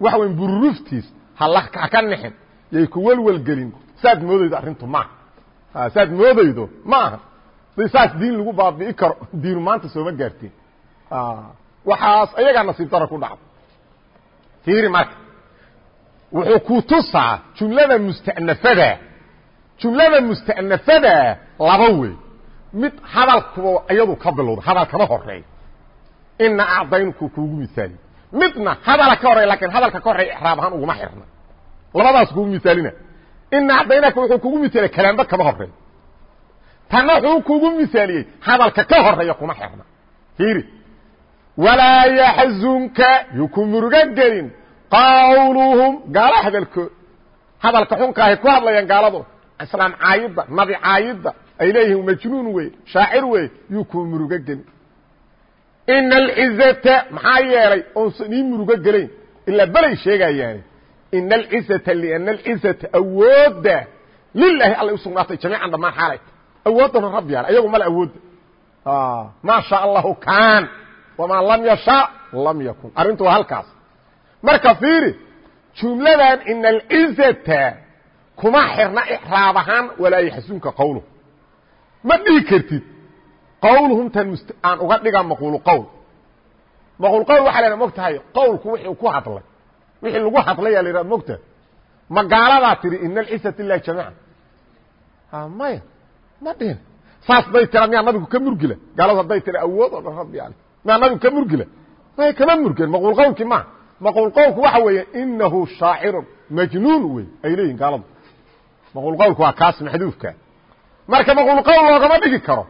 waxa weyn bururuftiis ha ka nixin. Yay ku welwelgelin saad moodaydo arrintu maaha saad moodaydo ma aha. Saas diin lagu baabi'i karo. Diinu maanta sooma gaartiin. Waxaas ayagaa nasiib daro ku dhacdo. Fiiri marka wuxuu ku tusaa jumlada musta'nafada. Jumlada musta'nafada laba wey. Mid hadalkuba iyadu ka bilowda hadal kama horeeyo ina acdaynku kuugu misaaliy midna hadala ka horey laakiin hadalka ka horey ixraab ahaan uguma xirna. Labadaas kugu misaalina. Ina acdaynaka wuxuu kugu misaaliye kalaamba kama horeeyo tanna wuxuu kugu misaaliyey hadalka ka horreeya kuma xirna. Fiiri walaa yaxzunka yu ku muruga qawluhum gaala hadalkood hadalka xunka ku hadlayaan gaaladu islaam caayidda nabi caayidda ay leeyihiin majnuun wey shaacir wey yuu ku gelin ina alcizata maxaa yeelay oonsan ii murugo gelayn ilaa belay sheegayaani ina alcizata liana alcizata awoodda lilaahi allay usugnaatay jamiican dhammaan xaalayta awooddana rabbi yaal ayagu male awoodda maa shaa allahu kaan wamaa lam yashaa lam yakun arrintu waa halkaas marka fiiri jumladan ina alcizata kuma xirna ixraab ahaan walaa yaxsunka qawluhu ma dhigi kartid qawluhum tan aan uga dhiga maquulu qowl maquul qowl waxa la mog tahay qowlku wixii ku hadlay. Wixii lagu hadlaya la yidhahda mogtahay ma gaaladaa tidhi ina alcisat illahi jamiica maya ma dhihin. Saas bay tira miyaa nabigu ka murgila gaaladu hadday tiri awood oo dhan rabbi ale miyaa nabigu ka murgila maya kama murgen maquul qowlkii maha maquul qowlku waxa weeye inahu shaacirun majnuun wey ay leeyihiin gaaladu. Maquul qowlku waa kaas maxduufka. Marka maquul qowl loogama dhigi karo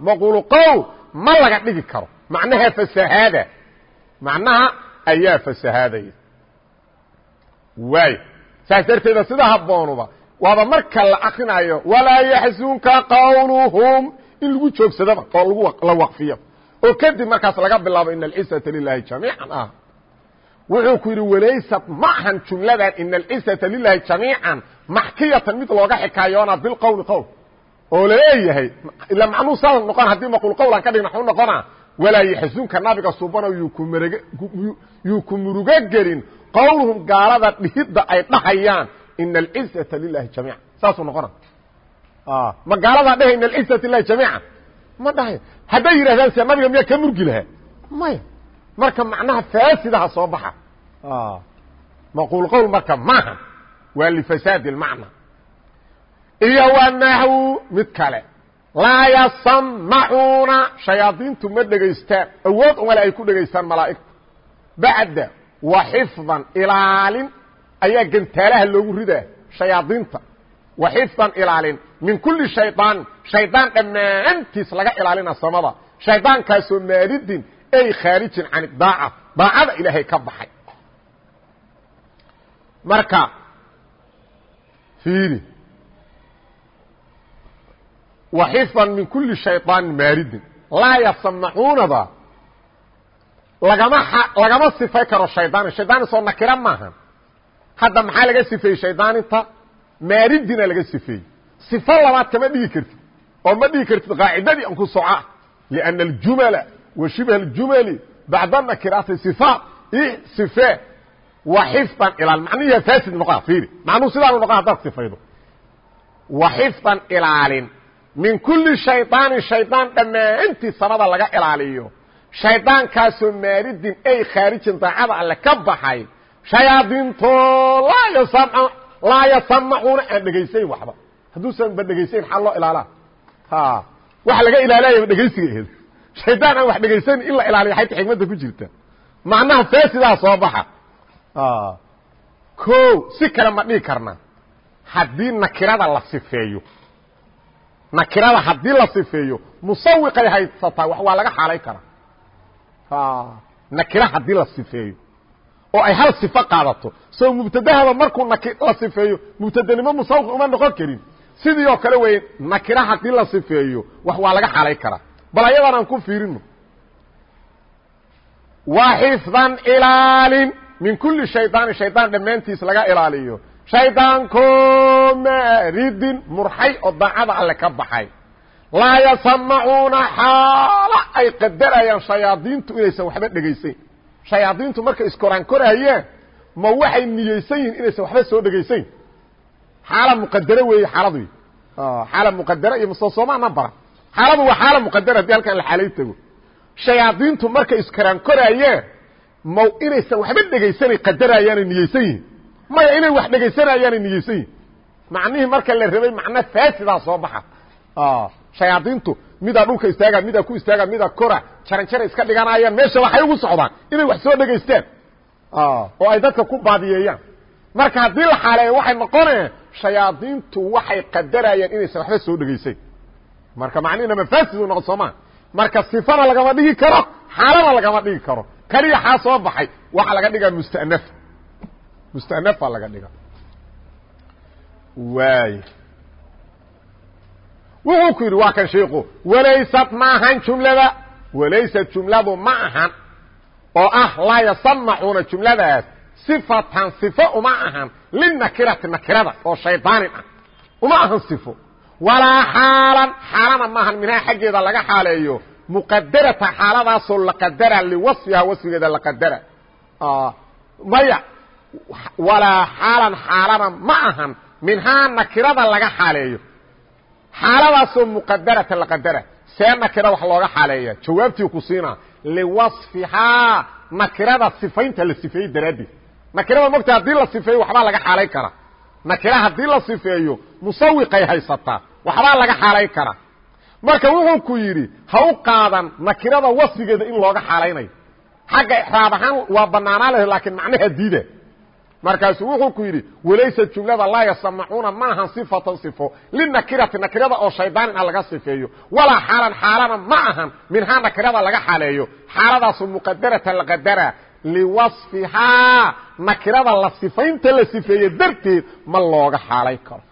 maquul qowl ma laga dhigi karo. Macnaha fasahaada macnaha ayaa fasahaadaya waay. Saas sida haboonuba waaba marka la akrinayo walaa yaxsunka qawluhum in lagu joogsadaba oo la waqfiyo. Oo kadib markaas laga bilaabo ina alcisata lilahi jamiican. Ah wuxuu ku yidhi walaysat ma ahan jumladan ina alcisata lilahi jamiican maxkiyatan mid looga xikaayoona bilqowli qowl oo la leeyahay ila macnuu saa noqon haddii maquul qowlan ka dhigna xuu noqona walaa yaxsunka nabiga subano yuu ku murugo gelin qowluhum gaalada dhihidda ay dhahayaan ina alcizata lilahi jamiica. Saasuu noqona ma gaaladaa dhahay ina alcizata lilahi jamiica? Ma dhahay. Hadday yidhahdaan se nabiga miyaa ka murgi lahaa? Maya marka macnaha faasidaha soo baxa. Maquul qowl marka maaha waa lifasaadi اlmacna iyo wa naxwu mid kale. Laa yasamacuuna shayaadiintu ma dhegaystaan. Awood umale ay ku dhegaystaan malaa'igta bacda wa xifdan ilaalin. Ayaa gantaalaha loogu ridaa shayaadiinta. Wa xifdan ilaalin. Min kuli shaydaan shaydaan dhammaantiis laga ilaalina samada. Shaydaankaasoo maaridin ay khaarijin can idaaca daacada ilaahay ka baxay. Marka fiiri وxفظا min kuli شhayطاaن maaridin laa yasamacuunada lagama lagama sifay karo shayطaan shayطaan soo nakira maaha hadda maxaa laga sifeeyey shaydaaninta maaridina laga sifeeyey صifo labaad kama dhigi kartid oo ma dhigi kartid qaacidadii an ku soca لأن الجuملa وشhiبه الجuمل baعda nakiraati صفاaت صiفe وxفظا ilaal macnihi fasid noqa ir macnuhu sidaanu noqon hadaad sifaydo وxفظا ilaalin min kuli shayطaanin shaydaan dhammaantii samada laga ilaaliyo shaydaankaasoo maaridin ay khaarijin daacada alle ka baxay shayaadiinto laa yasamacuuna. Aan dhegaysayn waxba. Hadduusan ba dhegaysayn xaa loo ilaalaa waxa laga ilaalaya dhegaysiga aheed shaydaan aan wax dhegaysayn in la ilaaliyo xayta xikmadda ku jirta. Macnaha faasidaa soo baxa. Ko si kale ma dhigi karna. Haddii nakirada la sifeeyo nakirada haddii la sifeeyo musawiqay haysataa wax waa laga xaalay karaa. Nakira haddii la sifeeyo. Oo ay hal sifo qaadato. Soo mubtadahaba markuu la sifeeyo mubtadanimo musawiq uma noqon karin. Sidii oo kale wey nakira haddii la sifeeyo wax waa laga xaalay karaa. Bal ayadan aan ku fiirino. Wa xifdan ilaalin min kuli shayطaani shaydaan dhammaantiis laga ilaaliyo shaydaanko maaridin murxay oo daacada alle ka baxay. Laa yasamacuuna xaala ay qadarayaan shayaadiintu inaysan waxba dhegaysayn. Shayaadiintu markay iskoraan korayaan ma waxay niyeysan yihiin inaysan waxba soo dhegaysayn. Xaala muqadare weeye xaaladu xaala muqadara iyo mustosoomaana bara xaaladu waa xaala muqadara haddii halkan la xaalay tago. Shayaadiintu markay iskoraan koraayaan ma inaysan waxba dhegaysanay qadarayaanay niyeysan yihiin maya inay wax dhegaysanayaanay niyeysan yihiin macnihii marka la rabay macno faasidaa soo baxa. Shayaadiintu midaa dhulka istaaga midaa ku istaaga midaa kora jaranjara iska dhiganayaan meesha waxay ugu socdaan inay wax soo dhegaystaan oo ay dadka ku baadiyeeyaan marka haddii la xaaleeyo waxay noqoneen shayaadiintu waxay qadarayaan inaysan waxba soo dhegaysayn marka macnihina mafaasidu noqon soomaa marka sifana lagama dhigi karo xaalana lagama dhigi karo. Kaliya xaa soo baxay waxaa laga dhigaa mustanaf mustanafa laga dhiga waay wuxuu ku yidhi waa kan sheiku walaysat ma ahan jumlada walaysat jumladu ma ahan oo ah laa yasamacuuna jumladaas sifatan sifo uma ahan linakirati nakirada oo shaydaanin ah uma ahan sifo walaa xaalan xaalana maahan minhaa xaggeeda laga xaaleeyo muqadarata xaaladaasoo la qadara liwasfiha wasfigeeda la qadara maya walaa xaalan xaalana ma ahan. Minhaa nakirada laga xaaleeyo. Xaaladaasoo muqadarata la qadara. See nakira wax looga xaaleeya. Jawaabtii ku siinaa. Liwasfihaa nakirada sifaynta la sifeeyey daraaddeed. Nakirada mogta haddii la sifeeyo waxbaa laga xaalayn karaa. Nakira haddii la sifeeyo musawiqay haysataa. Waxbaa laga xaalayn karaa. Marka wuxuu ku yidhi ha u qaadan nakirada wasfigeeda in looga xaalaynayo xagga ixraab ahaan waa banaanaa leh laakiin macnaha diida markaasu wuxuu ku yidhi walaysa jumlada laa yasamacuuna maahan sifatan sifo. Linakirati nakirada oo shaydaanin ah laga sifeeyo. Walaa xaalan xaalana ma ahan minhaa nakirada laga xaaleeyo. Xaaladaasu muqadaratan la qadara. Liwasfihaa nakirada la sifaynta la sifeeye darteed ma looga xaalay karo.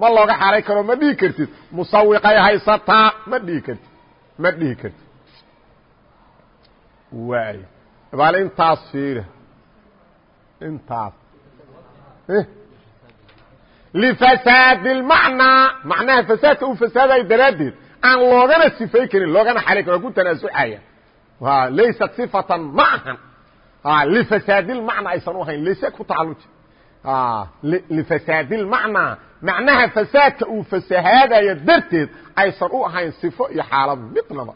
Ma looga xaalay karo ma dhihi kartid. Musawiqay haysataa ma dhihi kartid. Ma dhihi kartid. Waay baal intaas fiiri intaas lifasaadi اlmacnaa macnaha fasaadka uu fasaadayo daraaddeed aan loogana sifay karin loogana xalay karin waa ku tanaasucaya laysat sifatan ma ahan lifasaadi اlmacnaa aysan u ahayn layse ku tacaluji lifasaadi اlmacnaa macnaha fasaadka uu fasahaadayo darteed aysan u ahayn sifo iyo xaalad midnaba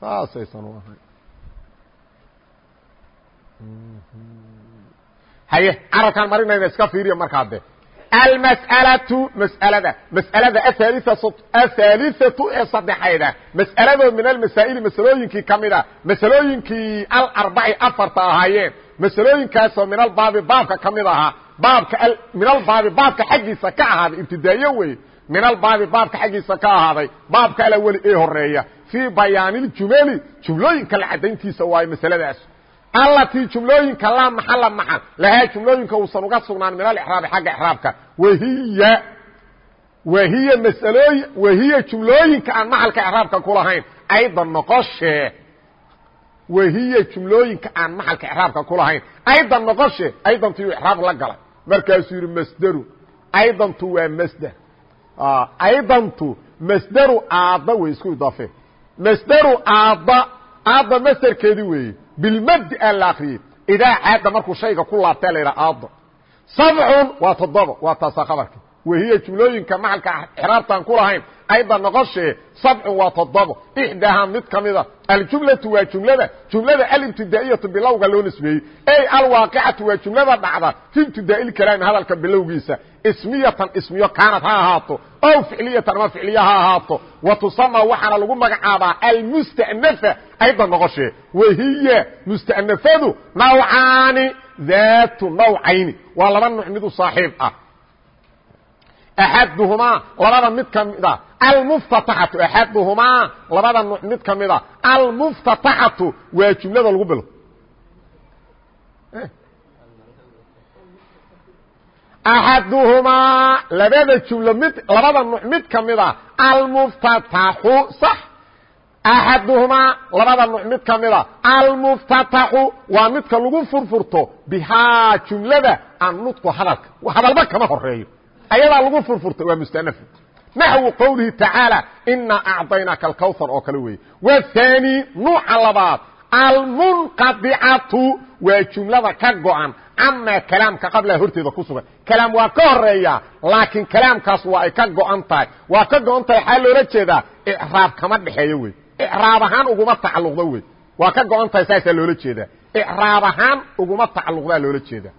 saasaysan u ahayn haye carabkaan marinayna iska fiiriya markaa de almas'alatu mas'alada mas'alada ahaaliatu ee saddexayda. Mas'aladoo min almasaa'ili masalooyinkii ka mid a masalooyinkii alarbaci afarta ahaayeen masalooyinkaasoo min albaabi baabka ka mid ahaa. Baabka min albaabi baabka xaggiisa ka ahaaday ibtidaayo wey min albaabi baabka xaggiisa ka ahaaday baabka alaweli ee horreeya fii bayaaniljumali jumlooyinka la caddayntiisa waayo masaladaas allatii jumlooyinka laa maxala maxal lahaa jumlooyinka uusan uga sugnaan min alixraabi xagga ixraabka. Wahiya wahiya masalooyi wahiya jumlooyinka aan maxalka ixraabka ku lahayn. Aydan noqoshee wahiya jumlooyinka aan maxalka ixraabka ku lahayn. Aydan noqoshee aydantiyu ixraab la galay markaasuu yidhi masderu aydantu waa masder aydantu masderu aadda wey isku idaafe masderu aadda aadda masderkeedii weeye bilmadi aa la akriyey idaa caada markuu shayga ku laabtaa la yidhaha aado sabcun waa toddoba waa taasaa khabarka wahiya jumlooyinka maxalka xraabtaan ku lahayn ayda noqoshee sabcun waa toddobo ixdaahaa mid ka mida aljumlatu waa jumlada. Jumlada alibtidaa'iyatu bilowga loo nisbeeyey. Ey alwaaqicatu waa jumlada dhacda fi ibtidaa'i lkalaami hadalka bilowgiisa ismiyatan ismiyo kaanad ha ahaato ow ficliyatan ama ficliya ha ahaato. Wa tusama waxaana lagu magacaabaa almusta'nafa ayda noqoshee. Wahiya musta'nafadu nawcaani daatu nawcayni waa laba nuuc mid u saaxiib ah axaduhumaa labada mid ka mid a almuftataxatu axaduhumaa labada nuuc mid ka mid a almuftataxatu waa jumlada lagu bilo axaduhumaa labada jumlo mid labada nuuc mid ka mid a almuftataxu sax axaduhumaa labada nuuc mid ka waa midka lagu furfurto bihaa jumlada annutqu hadalka hadalba kama horeeyo ayadaa lagu furfurtay waa mustanaf naxwu qowlihi tacaala inaa acdaynaaka alkawhar oo kale weeye. Wathani nuuca labaad almunqadicatu waa jumlada ka go-an camaa kalaamka qablaha horteeda ku sugan. Kalaam waa ka horreeya laakiin kalaamkaas waa ay ka go-an tahay. Waa ka go-an tahay xaa loola jeedaa? Icraab kama dhexeeyo wey icraab ahaan uguma tacalluqda wey waa ka go-an tahay saasaa loola jeedaa. Icraab ahaan uguma tacalluqdaa loola jeedaa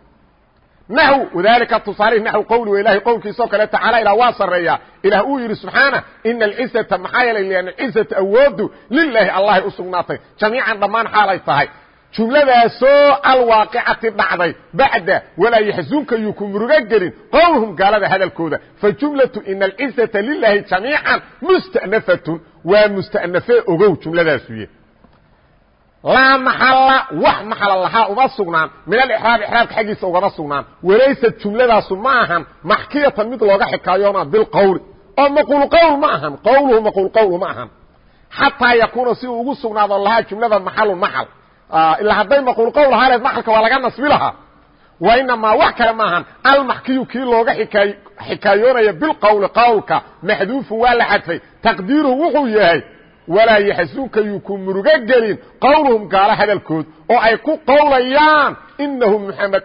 naxw wadalika tusaalihi naxw qowli wa ilahay qowlkiisa oo kale tacaala ilah waa sarreeyaa ilaah uu yidhi subxaana ina alcizata maxaa yeelay lian alcizata awoodu lilaahi allahay u sugnaatay jamiican dhammaan xaalay tahay jumladaasoo alwaaqicati dhacday bacda walaa yaxzunka yuu ku murugo gelin qowlhum gaalada hadalkooda fajumlatu ina alcizata lilaahi jamiican musta'nafatun waa musta'nafe ogow jumladaasuye laa maxalla wax maxala lahaa uma sugnaan. Min alixraab ixraabka xaggiisa ugama sugnaan. Walaysad jumladaasu ma ahan maxkiyatan mid looga xikaayoona bilqowli oo maquul qowl ma ahan qowluhu maquul qowl ma ahan. Xataa yakuuna si uu ugu sugnaado lahaa jumlada maxalun maxal. Ilaa hadday maquul qowl ahaa leed maxalka waa laga nasbi lahaa. Wa inamaa wax kale maahan almaxkiyu kii looga ikaay xikaayoonaya bilqowli qowlka maxduufun waa la xadfay. Taqdiiruhu wuxuu yahay walaa yaxsunka yuu ku murugo gelin qowluhum gaalo hadalkood oo ay ku qowlayaan inahu muxamed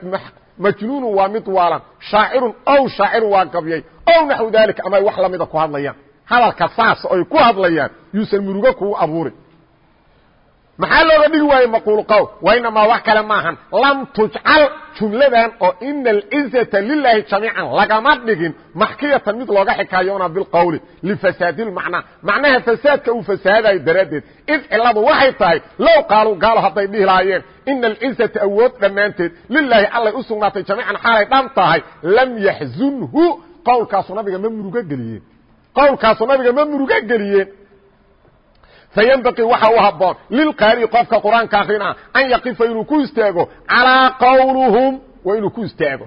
majnuunu waa mid waalan shaacirun ow shaacirun waa gabyay ow naxwu daalika ama ay wax lamida ku hadlayaan. Hadalka saas oy ku hadlayaan yuusan murugo kugu abuurin maxaa looga dhigi waaye maquul qowl wainamaa wax kale maahan. Lam tujcal jumladan oo ina alcizata lilaahi jamiican lagama dhigin maxkiyatan mid looga xikaayoona bilqowli lifasaadi lmacnaa macnaha fasaadka uu fasaadayo daraaddeed. Id ciladu waxay tahay low qaaluu gaalo hadday dhihi lahaayeen ina alcizata awood dhammaanteed lilaahi allay u sugnaatay jamiican xaalay dhan tahay lam yaxzunhu. Qowlkaasu nabiga ma murugo geliyeen. Qowlkaasu nabiga ma murugo geliyeen faynbaqii waxa u haboon lilqaari qofka qur'aanka akrina an yaqifa inuu ku istaago calaa qowluhum waa inuu ku istaago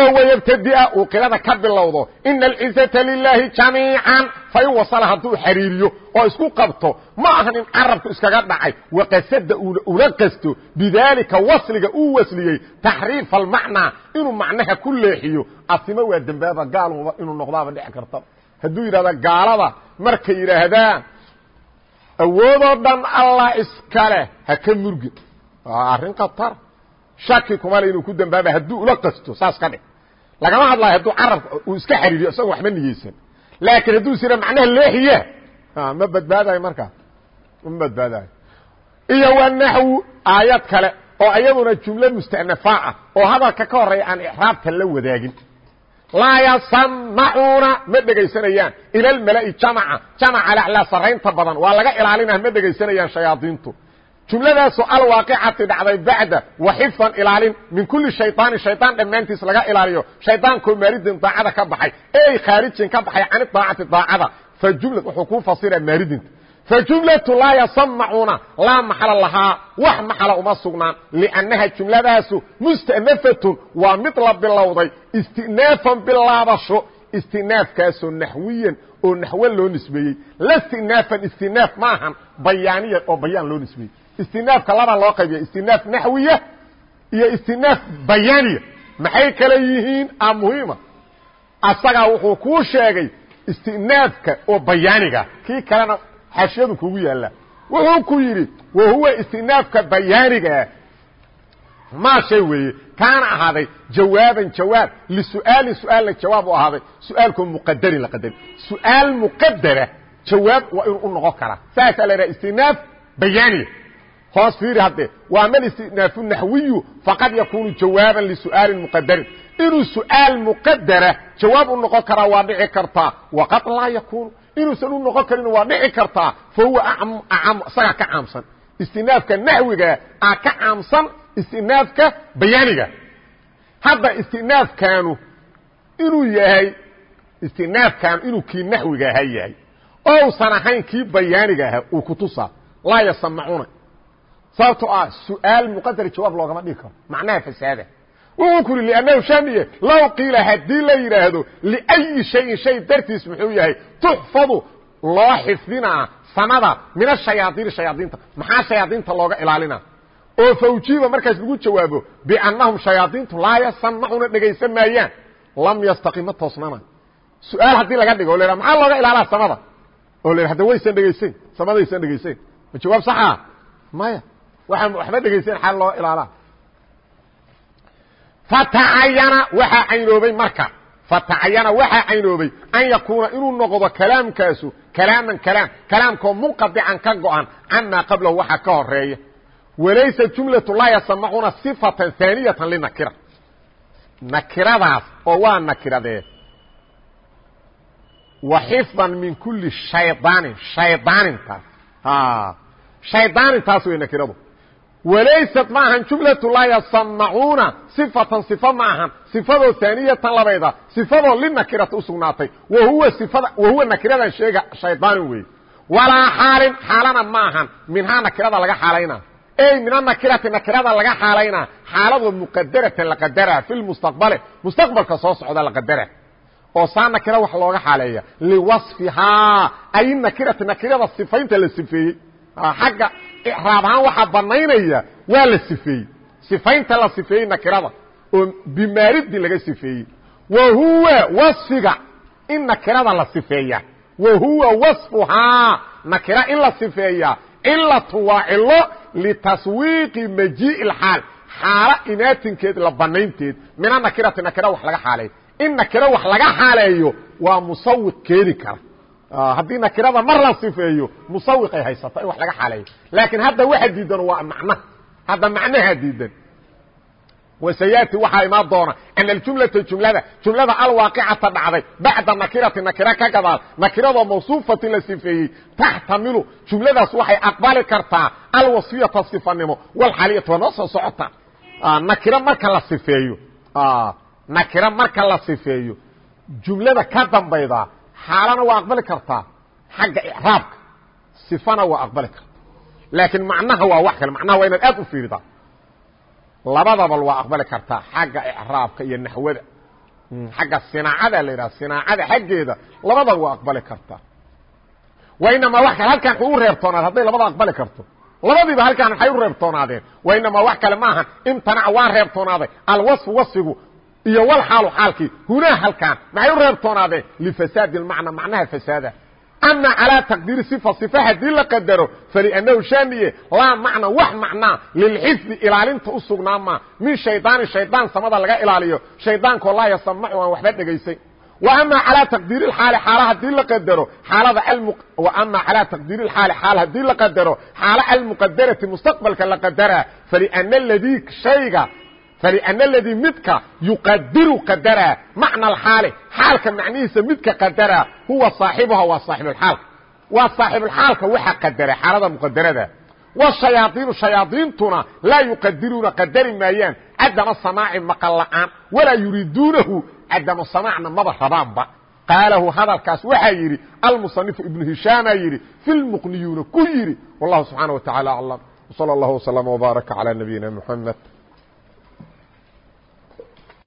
oo wayabtadia uu qirada ka bilowdo ina alcizata lilaahi jamiican fain wasala hadduu xariiriyo oo isku qabto ma ahan in carabku iskaga dhacay waqasada ula qasto bidaalika wasliga uu wasliyey taxriifa almacnaa inuu macnaha ku leexiyo asimo waa dembaaba gaaluba inuu noqdaaba dhici karta hadduu yidhahda gaalada markay yidhaahdaan awoodoo dhan allah iskale ha ka murgin waa arrin khatar. Shaki kumale inuu ku dambaaba hadduu ula qasto saas ka dhig. Lagama hadlayo hadduu carabka uu iska xariiriyo isagoo waxba niyeysan. Laakiin hadduu is yidha macnaha leexiya ma badbaadayo markaa ma badbaadayo iyo wa naxwu aayad kale oo iyaduna jumlo musta'nafaa ah oo hadalka ka horreeya aan ixraabta la wadaagin laa yasamacuuna ma dhegaysanayaan ila almala'i jamaca jamaca laclaa saraynta badan waa laga ilaalinaa ma dhegaysanayaan shayaadiintu jumladaasoo alwaaqicati dhacday bacda wa xifdan ilaalin min kuli shayطaani shayطaan dhammaantiis laga ilaaliyo shayطaankoo maaridin daacada ka baxay ey khaarijin ka baxay can daacati daacada fa jumla wuxuu kuu fasira maaridinta fajumlatu laa yasamacuuna laa maxala lahaa wax maxala uma sugnaan liannaha jumladaasu musta'nafatun waa mid la bilowday istinaafan bilaabasho istinaafkaasoo naxwiyan oo naxwo loo nisbeeyey la istinaafan istinaaf ma ahan bayaaniyan oo bayaan loo nisbeeyey istinaafka laba loo qaybiya istinaaf naxwiya iyo istinaaf bayaaniya maxay kale yihiin a muhiima asagaa wuxuu kuu sheegay istinaafka oo bayaaniga kii kalena xashiyadu kugu yaalla. Wuxuu ku yidhi wa huwa istinaafka bayaanigaa maa shay weeye kaana ahaaday jawaaban jawaab lisu'aalin su'aalna jawaab u ahaaday. Su'aalkoo muqadarin la qadarin su'aal muqadara jawaab waa inuu u noqon karaa saasaa la idhaha istinaaf bayaaniya hoos fiiri haddee waa mal istinaafu naxwiyu faqad yakunu jawaaban lisu'aalin muqadarin inuu su'aal muqadara jawaab u noqon karaa waa dhici kartaa. Waqad laa yakunu inuusan u noqon karin waa dhici kartaa fa huwa isagaa ka caamsan. Istinaafka naxwiga a ka caamsan istinaafka bayaaniga. Hadda istinaafkaanu inuu yahay istinaafkaanu inuu kii naxwiga ahaa yahay ousan ahayn kii bayaaniga ahaa uu kutusaa laa yasamacuuna sababtoo ah su'aal muqadar jawaab loogama dhigi karo macnaha fasaada yidhi liannahu shaniye low qiila haddii la yidhaahdo liأyi shayin shay dartiis muxuu yahay tuxfadu loo xifdinaa samada min ashayaaiini shayaadiinta. Maxaa shayaadiinta looga ilaalina? Oo fawjiba markaas lagu jawaabo biannahum shayaadiintu laa yasamacuna dhegaysan maayaan. Lam yastaqima toosnana. Su'aal haddii laga dhigo o la maxaa looga ilaalaa samada oo la hada waysan dhegaysayn samadaysan dhegaysayn. Ma jawaab saxa? Maya. Waxaa waxba dhegaysayn xaal loo ilaalaa fatacayana waxaa caynoobay marka fatacayana waxaa caynoobay an yakuuna inuu noqdo kalaamkaasu kalaaman kalaam kalaamkoo munqadican ka go-an camaa qablahu waxaa ka horreeya walaysa jumlatu laa yasamacuuna sifatan haaniyatan linakira nakiradaas oo waa nakiradee wa xifdan min kuli shaydaanin shaydaanintaas shaydaanintaas wey nakiradu walaysat ma ahan jumlatu laa yasamacuuna sifatan sifa ma ahan sifadoo haaniyatan labayda sifadoo linakirata usugnaatay wahuwa nakiradan sheega shaydaanin weeye walaa xaalin xaalana ma ahan minhaa nakirada laga xaalayna. Ey min anakirati nakirada laga xaalayna. Xaaladoo muqadaratan la qadara fi lmustaqbale mustaqbalka soo socda la qadara. Oo saa nakira wax looga xaaleeya. Liwasfihaa. Ay nakirati nakirada icraab ahaan waxaa banaynaya waa la sifeeyey. Sifaynta la sifeeyey nakirada oo bimaaridin laga sifeeyey. Wa huwa wasfiga in nakirada la sifeeya. Wa huwa wasfuhaa nakira in la sifeeya. Cilatu waa cilo litaswiiqi majii'i lxaal xaalo imaatinkeed la banaynteed mina nakirati nakira wax laga xaaleeyo in nakiro wax laga xaaleeyo waa musawiq keeni kara Ah, haddii nakirada mar la sifeeyo musawiqay haysato in wax laga xaleeyo laakiin hadda waxa diidan waa macna hadda macnaha diidan. Wasayaati waxaa imaa doona an aljumlata jumlada. Jumlada alwaaqicata dhacday. Bacda nakirati nakira ka gadaal. Nakiradoo mawsuufatin la sifeeyey. Taxtamilu jumladaas waxay aqbali kartaa alwasfiyata sifanimo. Walxaliyata waa noo soo socota. Ah, Nakiro marka la sifeeyo. Ah, Nakiro marka la sifeeyo. Jumlada ka dambayda xaalana waa aqbali kartaa xagga icraabka sifana waa aqbali kartaa laakiin macnaha waa wax kale. Macnaha waa inaad aad u fiiridaa labadaba waa aqbali kartaa xagga icraabka iyo naxwada hmm. xagga sinaacada la yidhaha sinaacada xaggeeda labadaba waa aqbali kartaa wainamaa wa kale halkan waxay u reebtoonaadeen hadday labada aqbali karto. Labadiiba halkan waxay u reebtoonaadeen? Wainamaa wax kale maaha imtanac waa reebtoonaaday alwasfu wasfigu iyo walxaalu xaalkii hunaa halkaan maxay u reebtoonaadeen lifasaadi اlmacna macnaha fasaada ama calىa taqdiiri صifa صifa haddii la qadaro falأnnahu shaaniye laa macna wax macnaa lilxifdi ilaalinta u sugnaamaa min shaydaani shaydaan samada laga ilaaliyo shaydaankoo laa yasamacu aan waxba dhegaysan ama calىa taqdiiri اaali xaal hadii la qadaro xaalada ama calىa taqdiiri اxaali xaal haddii la qadaro xaalo almuqadarati mustaqbalka la qadaraa falأna ladii shayga فلأن الذي midka يqadiru qadra معنى الxاaل xaalka macnihiisa midka qadra huwa صaaxiبha waa صaaxiبالxaalka waa صaaxiبالxaalka waxa qadra xaalada mqadarada والشhayaaطiinu شhayaadiintuna laa yuqadiruuna qadari maayaan cadama samaaci maqل la'aan walaa yuriiduunahu cadama samاacna maba rabaanba qaalahu hadalkaas waxaa yidhi almuصنifu iبnu hishaama yidhi في lmqniyuuna ku yidhi والlahu subحaanaه وataعالى aعلم وصلى الله وسلم وbaaرك على نبيina محمد